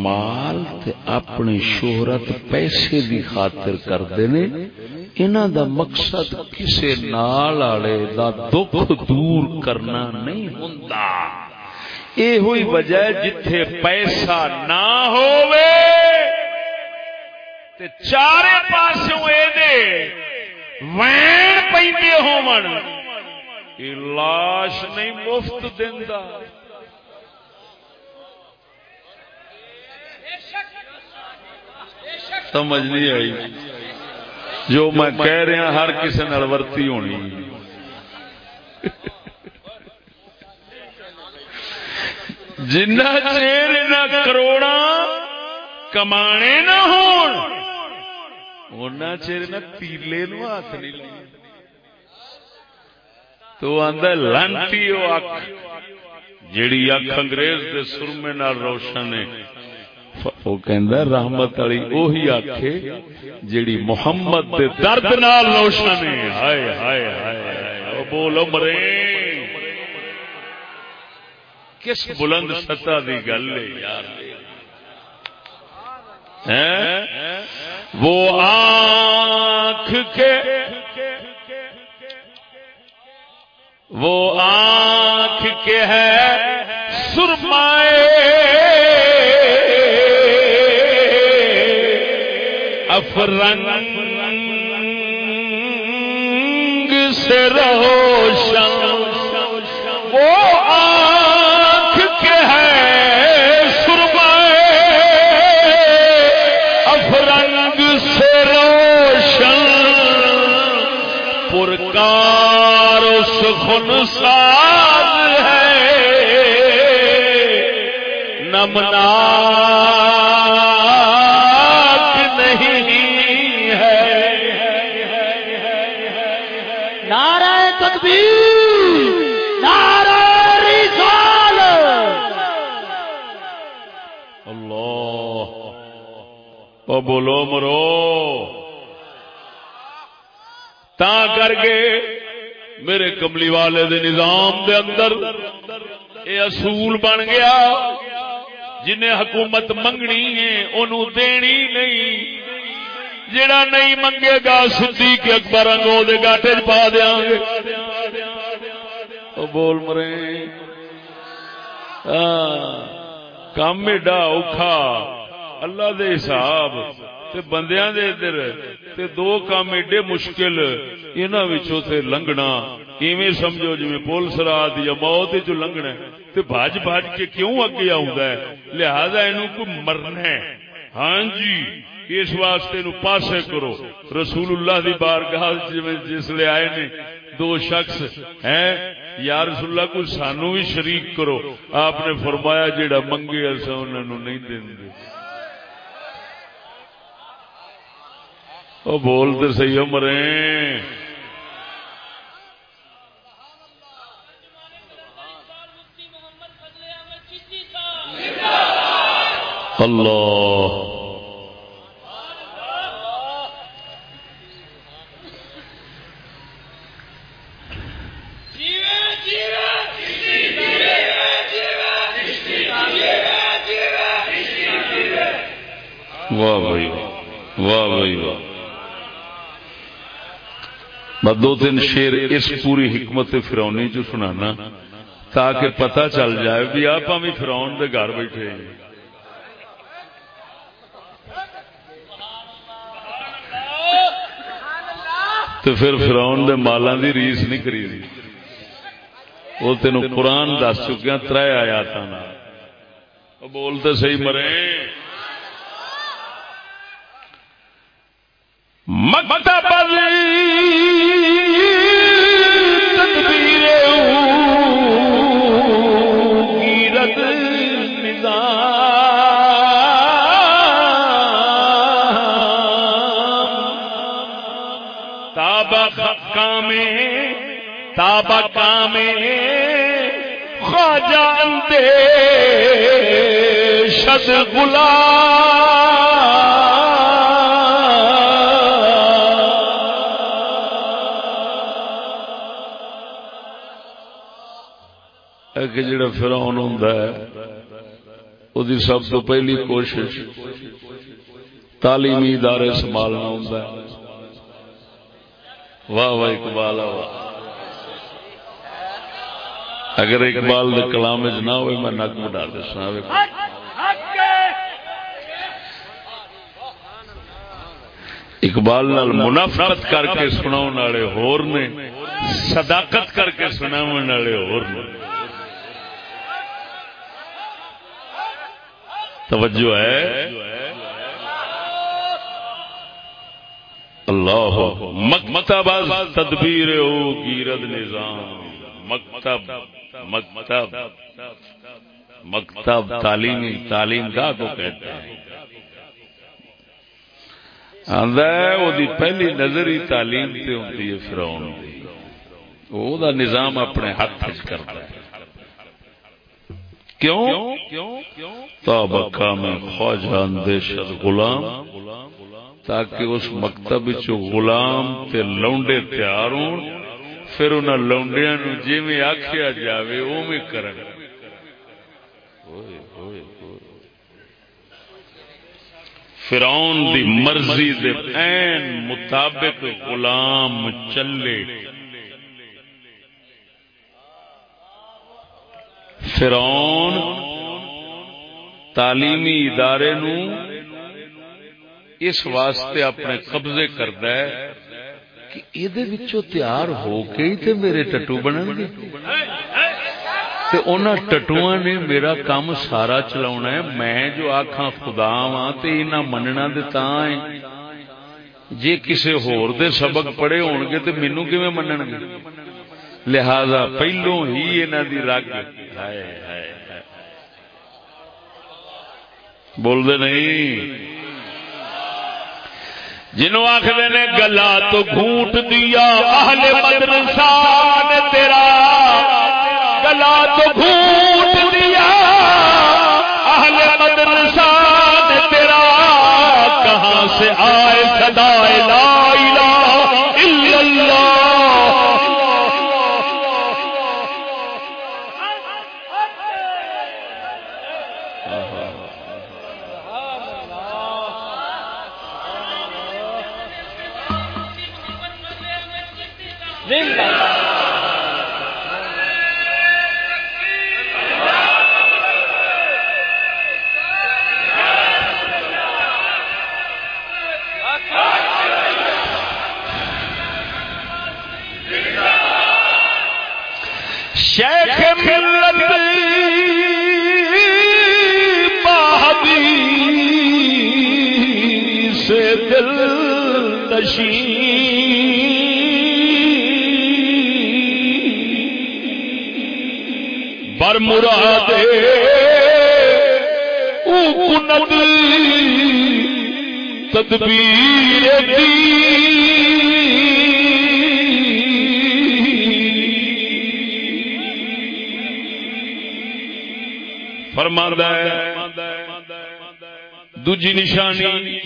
مال تے اپنی شہرت پیسے دی خاطر کرتے نے انہاں دا مقصد کسے نال والے دا دکھ دور کرنا نہیں ہوندا۔ اے ہوئی وجہ جتھے پیسہ نہ ہووے، تے چارے پاسوں اے دے وین پیندے ہون لاش نہیں مفت دینا سمجھ نہیں آئی۔ جو میں کہہ رہا ہر کسی ورتی ہونی۔ جنا چیر نہ کروڑا کمانے نہ ہونا چیر نہ تیلے نو ہاتھ نہیں لی تو آدھا لانتی وہ اک جیڑی اک انگریز دے سرمے نال روشن ہے۔ وہ کہندا رحمت علی اوہی آکھے جیڑی محمد دے درد نال روشن ہے۔ ہائے ہائے ہائے او بولو مرے۔ کس بلند سطح دی گل ہے یار۔ ہاں؟ وہ آنکھ کے وہ آنکھ کے ہے سرمائے۔ افرنگ سے روشن وہ آنکھ کے ہے سرمائے۔ افرنگ سے روشن پرکار خن ساز ہے۔ نمنا نہیں ہے۔ نعرہ تکبیر نعرہ رسال اللہ۔ او بولو مرو۔ تا کر کے میرے کملی والے دے نظام دے اندر اے اصول بن گیا۔ جنہیں حکومت منگنی ہے، انہوں دینی نہیں۔ جڑا نہیں منگے گا، صدیق اکبر انگو دے گاٹے پا دیا گے۔ بول مرے۔ ہاں، کام ایڈا اوکھا۔ اللہ دے حساب تے بندیاں دے ادھر تے دو کام ایڈے مشکل، انہاں وچوں تے لنگنا۔ ایویں سمجھو جویں پولیس رات یا موت وچ لنگنا تے بھاج بھاج کے کیوں اگے آوندا ہے؟ لہذا اینو کو مرنا ہے۔ ہاں جی اس واسطے نو پاسے کرو۔ رسول اللہ دی بارگاہ جویں جس لے آئے نے، دو شخص ہیں۔ یا رسول اللہ کو سانو بھی شریک کرو۔ آپ نے فرمایا، جیڑا منگے اسا انہاں نو نہیں دیندے وہ بولتے سی مرے۔ اللہ۔ میں دو تین شیر اس پوری حکمت فرونی جو سنانا، تاکہ پتہ چل جائے بھی آپ بھی فرون دے گھر بیٹھے ہیں۔ تو پھر فرون دے مالاں دی ریس نہیں کری۔ دی وہ تینوں قرآن دس چکیا تر آیا تھا بولتے صحیح مرے۔ مکتب تدبیر کام خواجہ دے شد کہ جڑا فرعون ہوندا ہے او سب تو پہلی کوشش تعلیمی ادارے سنبھالنا ہوندا ہے۔ واہ واہ، اقبال، واہ۔ اگر اقبال دے کلام وچ نہ ہوئے، میں نک مڈا دے سناوے اقبال نال منافقت کر کے سناون والے ہور نے، صداقت کر کے سناون والے ہور نے۔ توجہ ہے؟ اللہ مکتب تدبیر او، گیرد نظام، مکتب۔ مکتب مکتب تعلیمی تعلیم گاہ کو کہتے ہیں۔ دی پہلی نظر ہی تعلیم تے ہوتی ہے فرعون دی۔ وہ دا نظام اپنے ہاتھ کرتا ہے۔ کیوں؟ تابقہ میں خواجہ اندیشت غلام، تاکہ اس مکتب غلام تے لونڈے تیار ہوں پھر انہاں لونڈیاں نو جویں آکھیا جاوے، اوویں کرن۔ فرعون دی مرضی دے عین مطابق غلام چلے۔ فرعون تعلیمی ادارے نو اس واسطے اپنے قبضے کرتا ہے کہ یہ تیار ہو کے ہی میرے ٹٹو بنن گے۔ تے نے میرا کام سارا چلاونا ہے۔ میں جو آکھاں خدا واں مننا جی کسی ہور دے سبق پڑھے ہون گے تو مینو کی منن گے؟ لہذا پہلو ہی انہوں دی رگ۔ بول نہیں۔ جنوں آخر نے گلا تو گھونٹ دیا، اہل مدرسہ نے تیرا گلا تو گھونٹ دیا۔ اہل مدرسہ نے تیرا کہاں سے آئے؟ سدائے لا مراد او کند تدبیر دی۔ فرماندا ہے، دوجی نشانی۔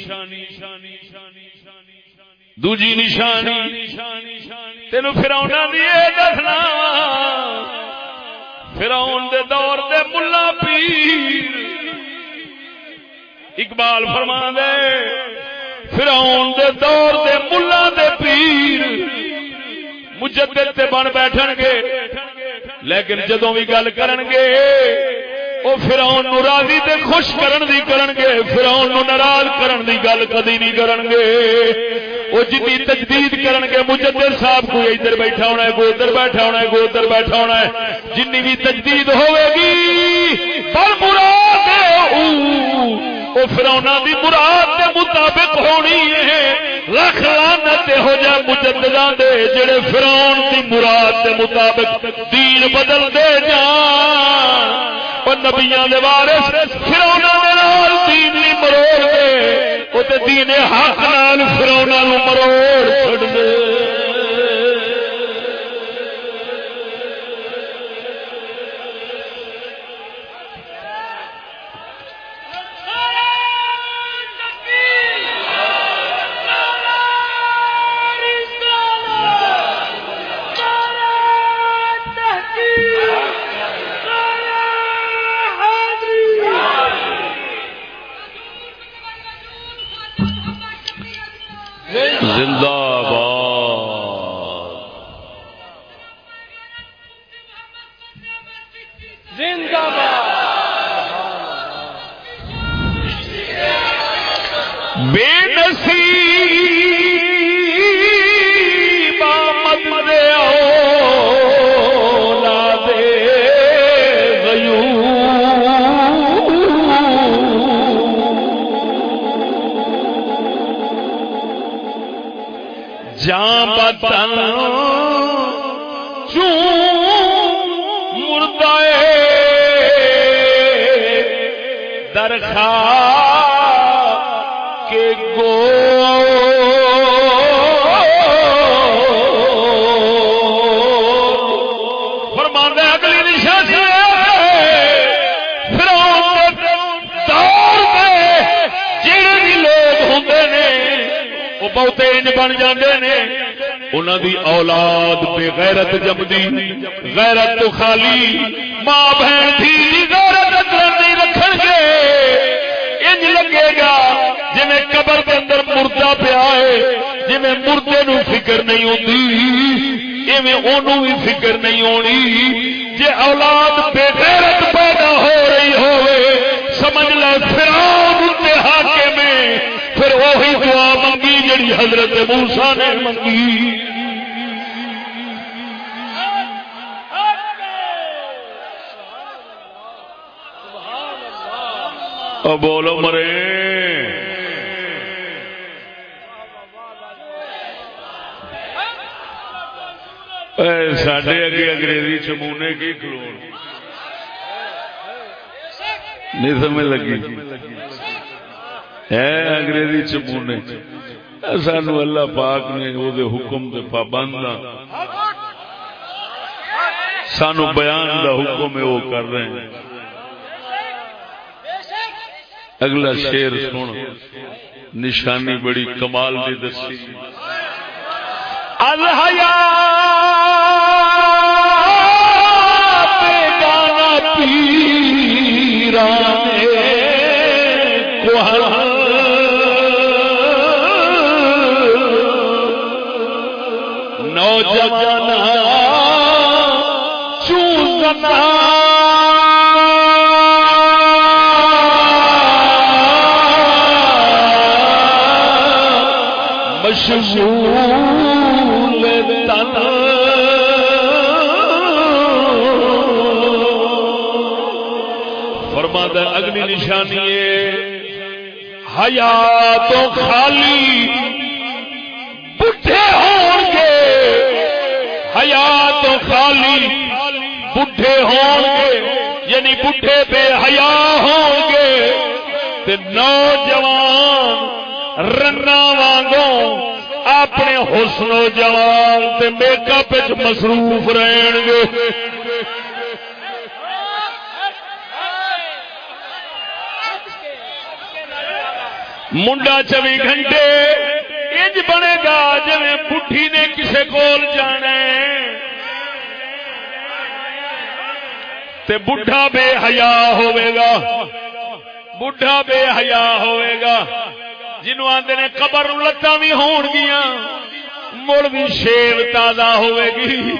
دوجی نشانی۔ تینوں فراؤنا دی اے دسنا۔ فراؤن دے دور دے ملا پیر۔ اقبال فرما دے فراؤن دے دور دے ملا دے پیر۔ مجدد تے بن بیٹھن گے۔ لیکن جدوں بھی گل کرن گے وہ فراؤن نو راضی تے خوش کرن دی کرن گے، فراؤن نو ناراض کرن دی گل کدی نہیں کرن گے۔ وہ جتنی تجدید کرن گے، مجدد صاحب کوئی ادھر بیٹھا ہونا ہے کوئی ادھر بیٹھا ہونا ہے کوئی ادھر بیٹھا ہونا ہے۔ جنی بھی تجدید ہوے گی پر مراد وہ فراؤنا دی مراد دے مطابق ہونی ہے۔ لکھ لانت ہو جائے مجدداں دے، جڑے فراؤن دی مراد دے مطابق دین بدل دے جان۔ اور نبیاں دے وارث فراؤنا دے نال دین نہیں مروڑ دے او تے دین حق نال فراؤنا نو مروڑ چھڑ دے۔ زندہ باد۔ زندہ بے نصیب۔ جڑے بھی لوگ ہوندے نے وہ بہتے انج بن جاندے نے انہاں دی اولاد بے غیرت جمدی، غیرت تو خالی ماں بہن تھی جی غیرت نہیں رکھن گے۔ انج لگے گا جی قبر کے اندر مردہ پیا ہے جی مردے نو فکر نہیں ہوتی ایویں بھی فکر نہیں ہونی۔ جی اولاد بے غیرت پیدا ہو رہی ہوئے سمجھ لے فراؤن کے میں پھر وہی دعا منگی جڑی حضرت موسا نے منگی۔ بولو مرے۔ سڈے اگے انگریزی چمونے کی کلو نہیں سمجھ لگی۔ ہے اگریزی چمونے۔ سانو اللہ پاک نے وہ حکم دے پابند سانو بیان دا حکم ہے وہ کر رہے ہیں۔ اگلا شیر سن نشانی بڑی کمال دی دسی۔ الحیا گانا پیرا نوجوان چوزنا مشغول تن فرما اگلی نشانی حیا تو خالی خالی بڈھے ہون گے یعنی بڈھے بے حیا ہون گے تے نوجوان رنا وانگوں اپنے حسن و جمال تے میک اپ مصروف رہن گے منڈا چوبی گھنٹے، انج بنے گا جی بٹھی نے کسے کول جانا ہے۔ تے بڈھا بے حیا ہوے گا۔ بڈھا بے حیا ہوے گا۔ جنوں آندے نے قبر لتاں بھی ہون گیاں، مڑ بھی شیر تازہ ہوے گی۔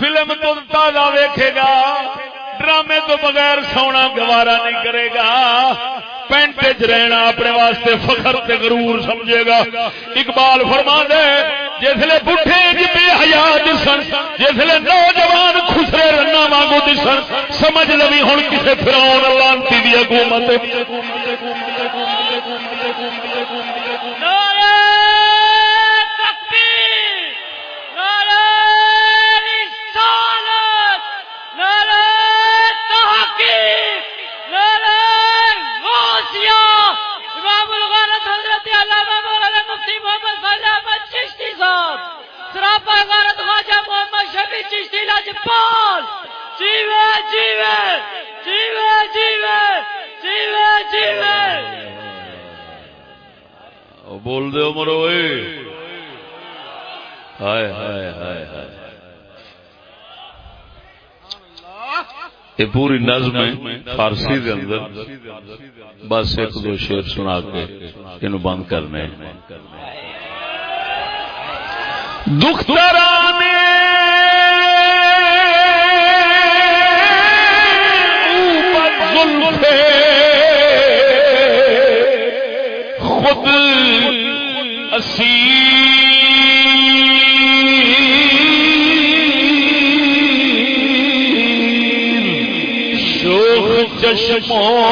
فلم تو تازہ ویکھے گا۔ ڈرامے تو بغیر سونا گوارا نہیں کرے گا۔ پینٹ چ رہنا اپنے واسطے فخر تے غرور سمجھے گا۔ اقبال فرما دے جسے بڈھے بے حیا دسن جسے نوجوان خسرے رنا مانگو دسن۔ سمجھ لو ہوں کسی فراؤن لانتی دی حکومت پاپا غارت خواجہ محمد شفیع چشتی لاجپال جیوے جیوے جیوے جیوے جیوے جیوے بول دے مرو ہائے ہائے ہائے ہائے یہ پوری نظم ہے فارسی دے اندر بس ایک دو شیر سنا کے یہ بند کرنے ہیں دکھ ترانے خود اسی شوق چشموں۔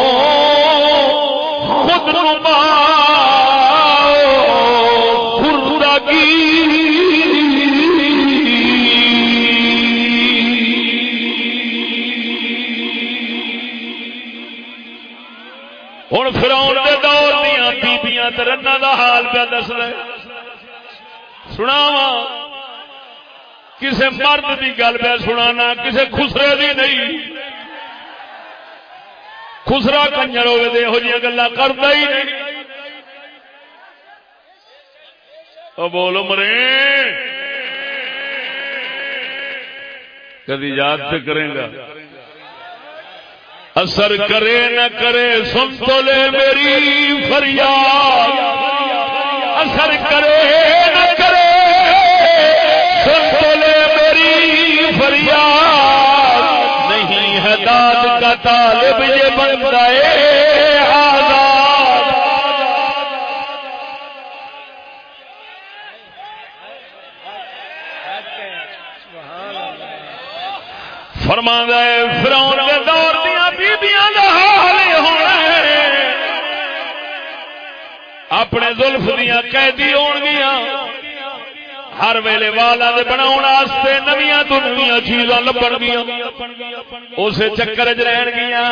خود نما۔ رنا دا حال پہ دس رہے سنا کسے مرد کی گل پہ سنا کسے خسرے دی نہیں۔ خسرا کنجر ہوئے یہو جی گلا کرتا ہی نہیں۔ بولو مرے کدی یاد تو کرے گا۔ اثر کرے نہ کرے، سن تو لے میری فریاد۔ اثر کرے نہ کرے، سن تو لے میری فریاد۔ نہیں ہے داد کا طالب یہ بندہ آزاد۔ فرما ہے اپنے زلف دیا قیدی ہون گیا ہر ویلے والا بنا نمیا تو نمیا چیزاں لبن گیا اسے چکر چ رہن گیا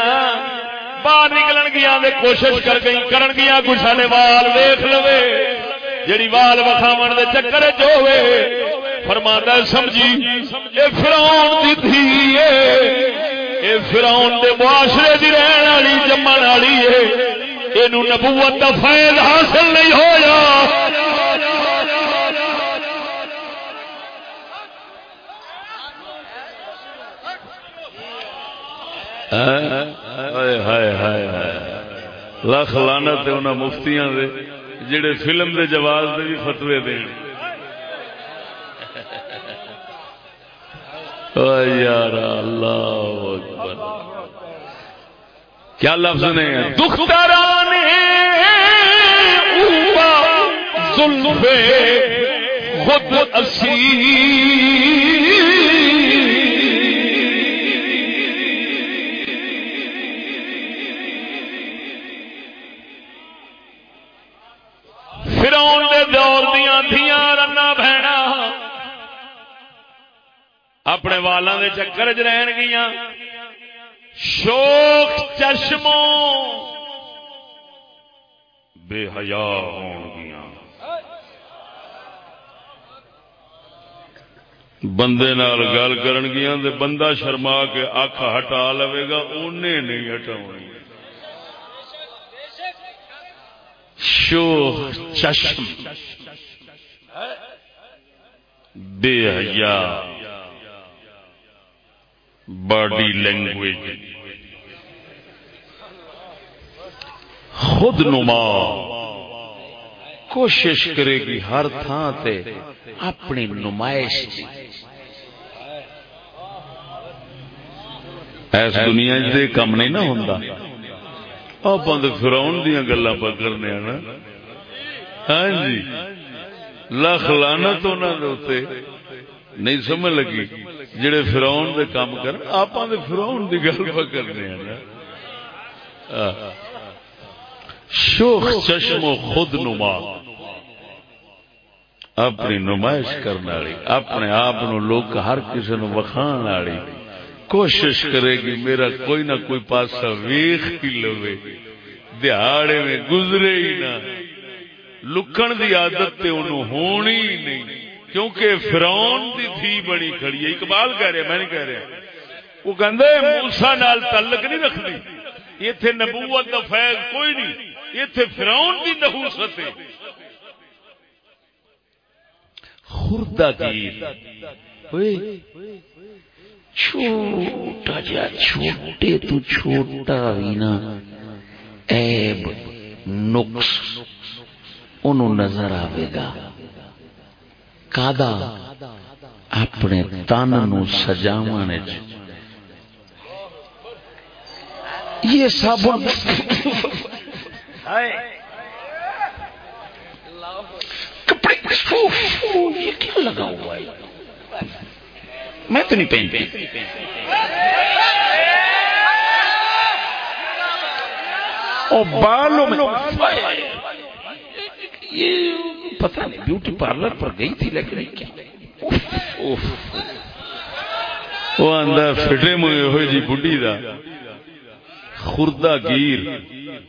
باہر نکل گیا کوشش کر گئی کرن گیا کچھ نے وال ویخ لو جیڑی وال وکھاو دے چکر چ ہوئے فرما سمجھی، اے فراؤن دی تھی اے۔ فراؤن دے معاشرے دی رہن والی، جمن والی ہے یہ نبوت کا فیض حاصل نہیں ہوا لکھ لانا مفتی جڑے فلم دے جواز دے بھی فتوے دین یار اللہ اکبر۔ کیا لفظ نے؟ دکھ خود اسی اپنے والوں کے چکر چ رہن گیا شوق چشموں بے حیا ہون گیا بندے نال گل کرن گیا تے بندہ شرما کے اکھ ہٹا لوے گا انہیں نہیں ہٹا شوق چشم۔ بے حیا۔ Body language. خود نما کوشش کرے گی ہر تھان تے اپنی نمائش ایس دنیا دے کم نہیں نہ ہوں آپ فراؤن دیا گلا پکڑنے نا ہاں جی۔ لکھ لانا تو نہیں سمجھ لگی، جڑے فراؤن دے کام کر آپ فراؤن دی گل کرنے ہیں شوخ، چشم و خود نما۔ اپنی نمائش کرنے والی، اپنے آپ لوگ ہر کسی نو وکھان والی۔ کوشش کرے گی، میرا کوئی نہ کوئی پاسا ویخ ہی لو دہاڑے میں گزرے ہی نہ۔ لکن دی عادت تے انہوں ہونی ہی نہیں۔ کیونکہ فرون دی تھی بڑی کھڑی ہے۔ اقبال کہہ رہے میں نہیں کہہ رہا۔ وہ کہندے موسا نال تعلق نہیں رکھتی ایتھے نبوت دا فیض کوئی نہیں۔ ایتھے فرعون دی نحوست ہے۔ خردہ گیر چھوٹا جا چھوٹے تو چھوٹا بھی نا۔ عیب، نقص، انہوں نظر آئے گا۔ اپنے تن نو سجاو یہ سب کپڑے یہ کیا لگا ہوا ہے میں تو نہیں پہنتی بالوں میں یہ پتہ نہیں بیوٹی پارلر پر گئی تھی لیکن کیا؟ وہ اندر فٹے موئے ہوئے جی بڈی دا۔ خوردہ گیر۔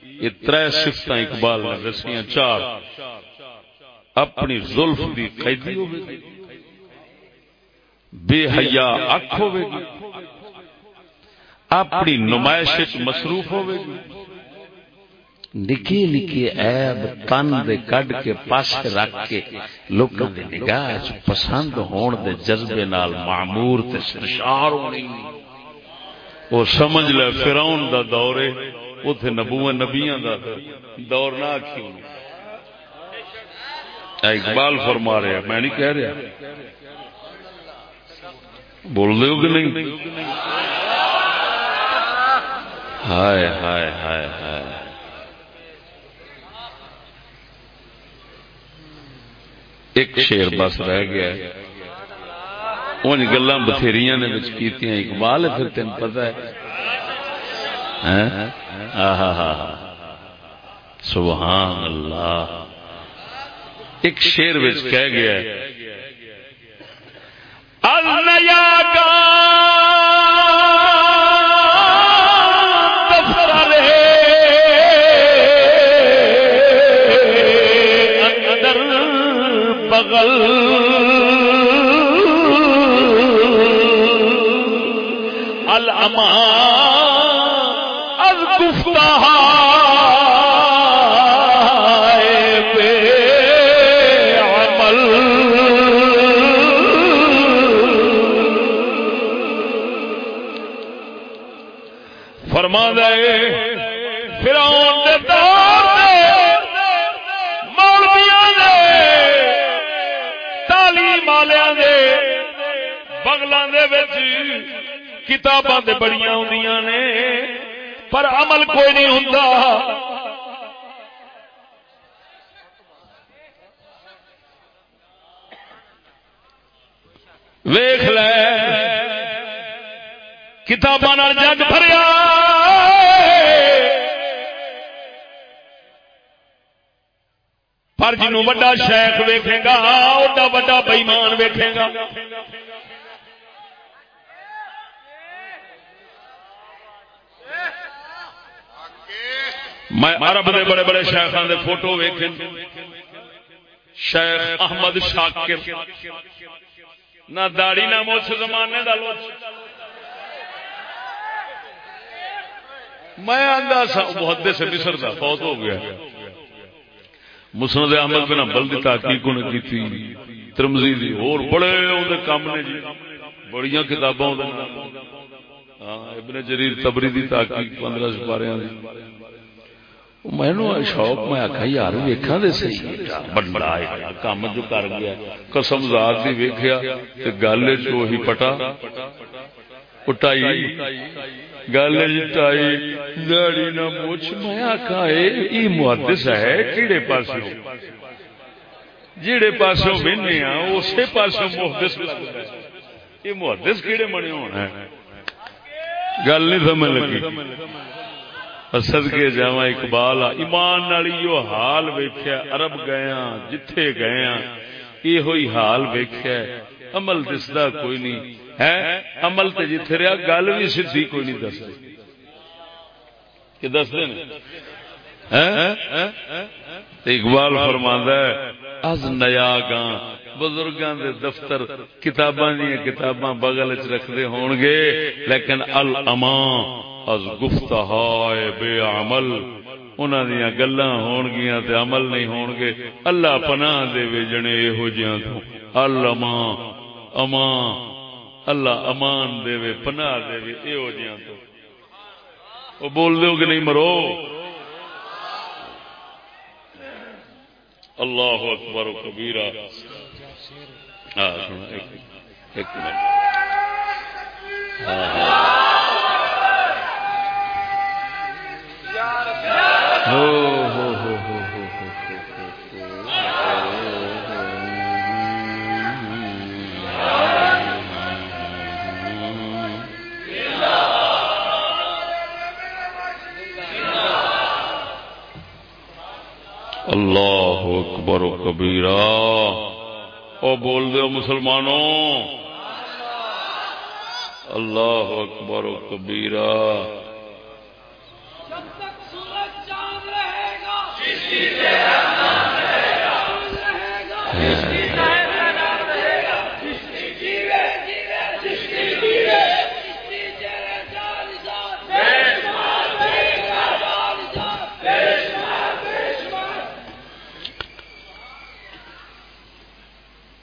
یہ ترے سفتہ اقبال نے رسیاں چار۔ اپنی ظلف دی قیدی ہوئے بے حیا اکھ ہوئے گی۔ اپنی نمائش مصروف ہوئے گی۔ نکی نکی عیب تن دے کڈ کے پاس رکھ کے لوکاں دے نگاہ چ پسند ہون دے جذبے نال معمور تے سرشار ہونی۔ او سمجھ لے فرعون دا دور ہے اوتھے نبوت نبیاں دا دور نہ آکھی ہونی۔ اقبال فرما رہا میں نہیں کہہ رہا۔ بول دے ہو کہ نہیں؟ ہائے ہائے ہائے ہائے۔ ایک شیر بس رہ گیا ہے۔ ان گلاں بتھیریاں نے وچ کیتیاں۔ اقبال ہے پھر تین پتا ہے۔ ہاں؟ سبحان اللہ۔ ایک شیر وچ کہہ گیا کا الامان از گفتہ بے عمل۔ فرما دے فرعون دے دور دے مولویاں دے، تعلیم والیاں دے دے وچ کتاباں تے بڑیاں ہوندیاں نے، پر عمل کوئی نہیں ہوندا۔ ویخ لے، کتاباں جگ بھریا۔ پر جنوں وڈا شیخ ویکھے گا، اوڈا وڈا بےمان ویکھے گا۔ میں عرب دے بڑے بڑے شیخان دے فوٹو ویکھے شیخ احمد شاکر۔ نہ داڑی نہ موچ زمانے دا لوچ۔ میں آندا سا محدث مصر دا فوت ہو گیا۔ مسند احمد بن حنبل دی تحقیق نے کی تھی ترمذی دی۔ اور بڑے اون دے کام نے جی۔ بڑیاں کتاباں اون ہاں ابن جریر تبری دی تحقیق 15 سپاریاں دی۔ مینو شوق، میں آخا یار ویکھا دے سی کام جو کر گیا۔ قسم ذات دی ویکھیا، تے گل پٹا۔ اٹائی گل جٹائی داڑی نہ میں آخا محدث ہے کہڑے پاسوں؟ جہے پاسوں بہنے ہاں اسی پاسوں محدث ہے۔ یہ محدث کہڑے بنے ہونا ہے گل نہیں سمجھ لگی۔ سد جا اقبال ایمان نالی حال ویخیا ارب گیا ہاں، جتھے گیا ہاں، یہ ہوئی حال ویخیا عمل دستا کوئی نہیں۔ ہے؟ عمل تے جتھے رہا گل بھی سدھی کوئی نہیں دستے کہ دستے اقبال فرماندہ ہے، از نیا گاں، بزرگاں دے دفتر کتاباں دیا کتاباں بغل چ رکھتے ہون گے لیکن الامان از گفتہائے بے عمل، انہاں دیا گلاں ہون گیاں تے عمل نہیں ہون گے اللہ پناہ دے وے جنے یہو جیاں تو الامان امان اللہ امان دے وے، پناہ دے وے یہو جیاں تو وہ بول دو کہ نہیں مرو؟ اللہ اکبر و کبیرہ۔ ہاں سنا ایک ایک منٹ۔ ہاں۔, ہاں۔ ہو ہو ہو ہو ہو ہو اللہ اکبر و کبیرہ۔ او بول دو مسلمانوں۔ اللہ اکبر و کبیرہ۔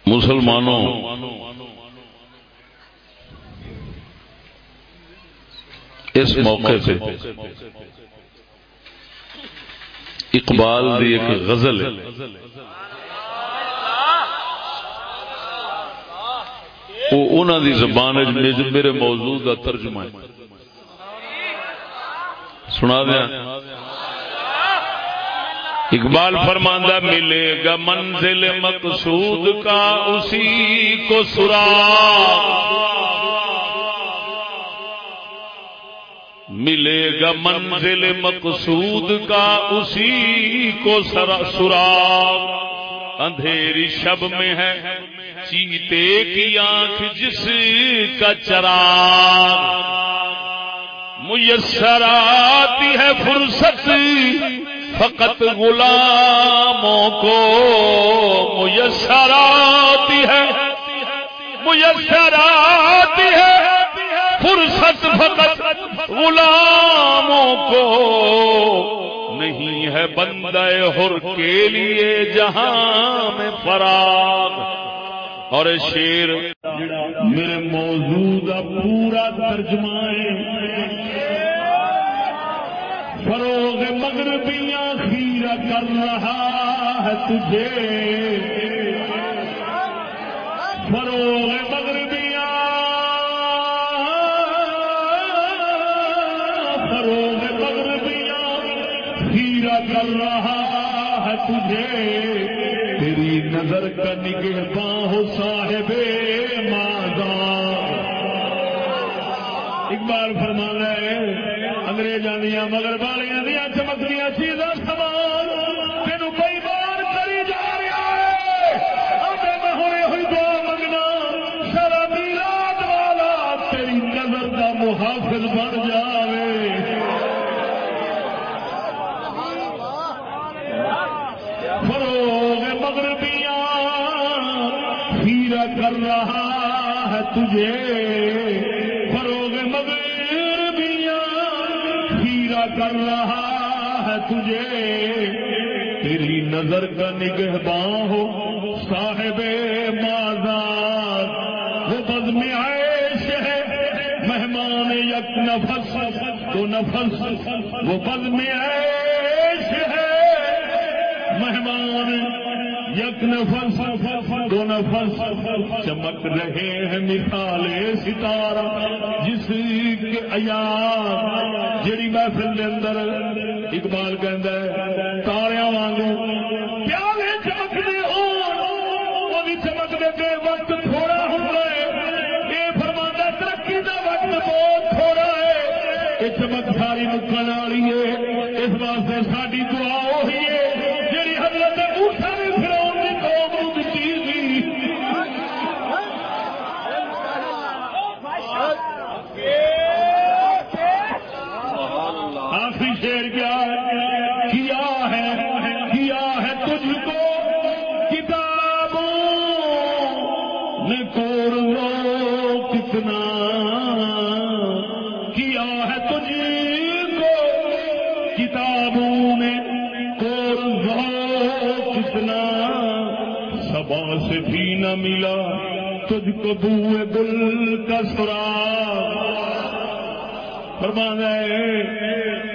مسلمانوں اس موقع پہ اقبال دی ایک غزل ہے۔ وہ انہوں دی زبان میرے- موضوع کا ترجمہ ہے۔ سنا دیا۔ اقبال فرماندہ ملے گا منزل مقصود کا اسی کو سرا۔ ملے گا منزل مقصود کا اسی کو سرا سراغ۔ اندھیری شب میں ہے، چیتے کی آنکھ جس کا چراغ۔ میسر آتی ہے فرصت، فقط غلاموں کو میسر آتی ہے۔ میسر آتی ہے۔ فرصت فقط غلاموں کو نہیں ہے بندہ ہر کے لیے جہاں میں فراغ۔ اور شیر میرے موجود پورا ترجمہ ہے۔ فروغ مغربیاں خیرہ کر رہا ہے تجھے۔ نظر کا نگہباں ہو صاحب اقبال فرمانا ہے، انگریزاں دیا مگر والیاں دیا چمکدیاں چیزاں ہے تجھے فروغ مغربیاں ہیرا کر رہا ہے تجھے۔ تیری نظر کا نگہباں ہو، صاحب مازاد، وہ بد میں عیش ہے۔ مہمان یک نفس، تو نفس، وہ بد میں عیش یک نفس دو نفس چمک رہے ہیں مثال ستارہ، جس کے ایام جڑی محفل کے اندر اقبال کہندا ہے، تاریاں وانگو پیالے چمکتے ہو وہ چمکنے کے وقت تھوڑا ہوتا ہے، یہ فرمانا ترقی کا وقت بہت تھوڑا ہے، یہ چمک ساری مکن سبا سے بھی نہ ملا، تجھ کو بوئے گل کا سراغ فرمانا ہے،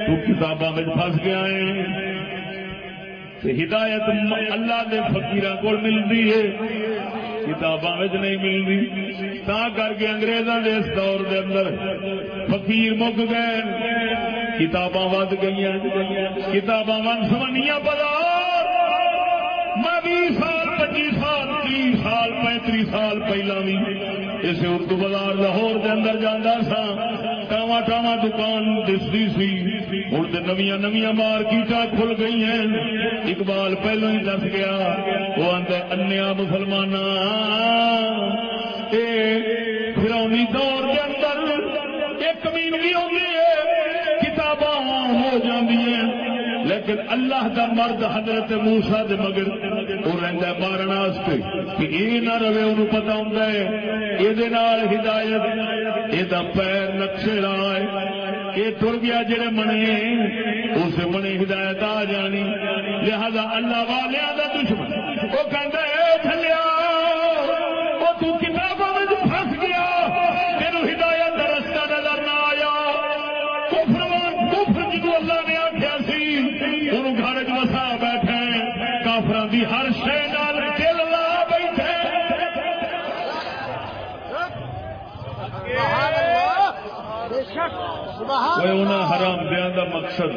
تو کتاباں میں پھنس گیا ہے۔ ہدایت اللہ دے فقیر کو ملتی ہے۔ کتاباں نہیں ملتی۔ تا کر کے انگریزاں دے اس دور دے اندر فقیر مک گئے۔ کتاباں ود گئی کتاباں ون سمنیاں بازار۔ میں بیس سال پچیس سال، تیس سال پینتری سال پہلا بھی۔ اسے اردو بازار لاہور دے اندر جانا سا ٹاواں ٹاواں دکان دستی سی۔ ہوں تو نویاں نویاں مارکیٹاں کھل گئی ہیں۔ اقبال پہلو ہی دس گیا۔ وہ آتا انیا مسلمان فرونی دور کے اندر ایک کمینگی ہوتی ہے، کتاباں ہو جاندی ہیں۔ لیکن اللہ دا مرد حضرت موسا دے مگر وہ رہتا مارن واسطے کہ یہ نہ رہے انہوں پتا ہوں یہ ہدایت یہ پیر نقشے لائے، یہ تر گیا جڑے منے اس منے ہدایت آ جانی۔ لہذا اللہ والے دا دشمن، وہ کہہ تھلیا! کوئی انہاں حرام دیاں دا مقصد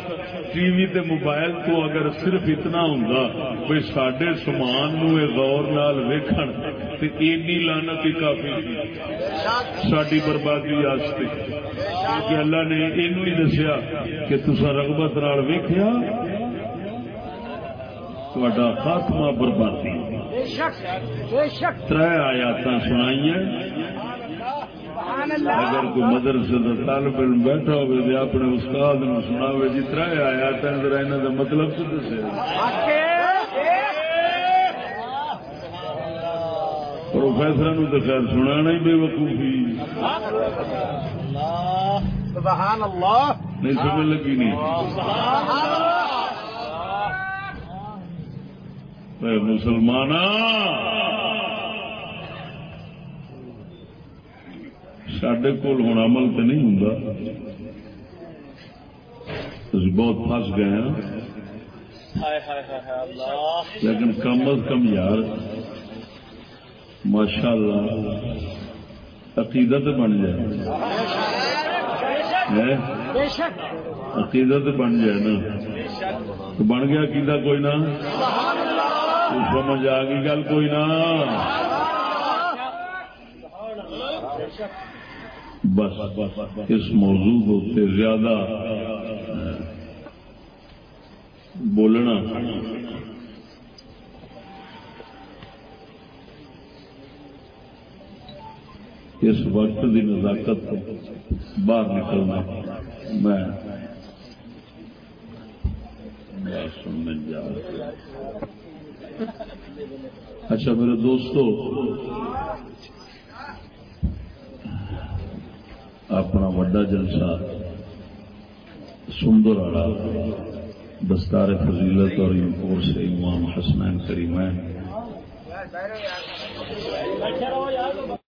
ٹی وی تے موبائل تو اگر صرف اتنا ہوندا کوئی ساڈے سامان نو اے غور نال ویکھن تے اینی لعنت ہی کافی سی ساڈی بربادی واسطے کیونکہ اللہ نے اینو ہی دسیا کہ تسا رغبت نال ویکھیا تا خاتمہ بربادی۔ بے شک بے شک۔ تر آیات سنائی اگر کوئی مدرسے کا طالب علم بیٹھا تو اپنے استاد نو سنا جی تر آیات ذرا یہاں کا مطلب تو دسے۔ پروفیسر نو تو خیر سنا ہی بے وقوفی۔ سبحان اللہ نہیں سمجھ لگی نہیں۔ اے مسلمان سڈے کول ہوں عمل تو نہیں ہوں بہت پھنس گئے ہیں لیکن کم از کم یار ماشاء اللہ عقیدت بن جائے۔ عقیدت بن جائے نا۔ تو بن گیا عقیدہ کوئی نہ تو سمجھ آ گئی گل کوئی نہ بس اس موضوع ہوتے زیادہ بولنا اس وقت کی نزاکت باہر نکلنا میں اچھا میرے دوستو اپنا وڈا جلسہ سندر والا دستار فضیلت اور اور سے امام حسنین کریمین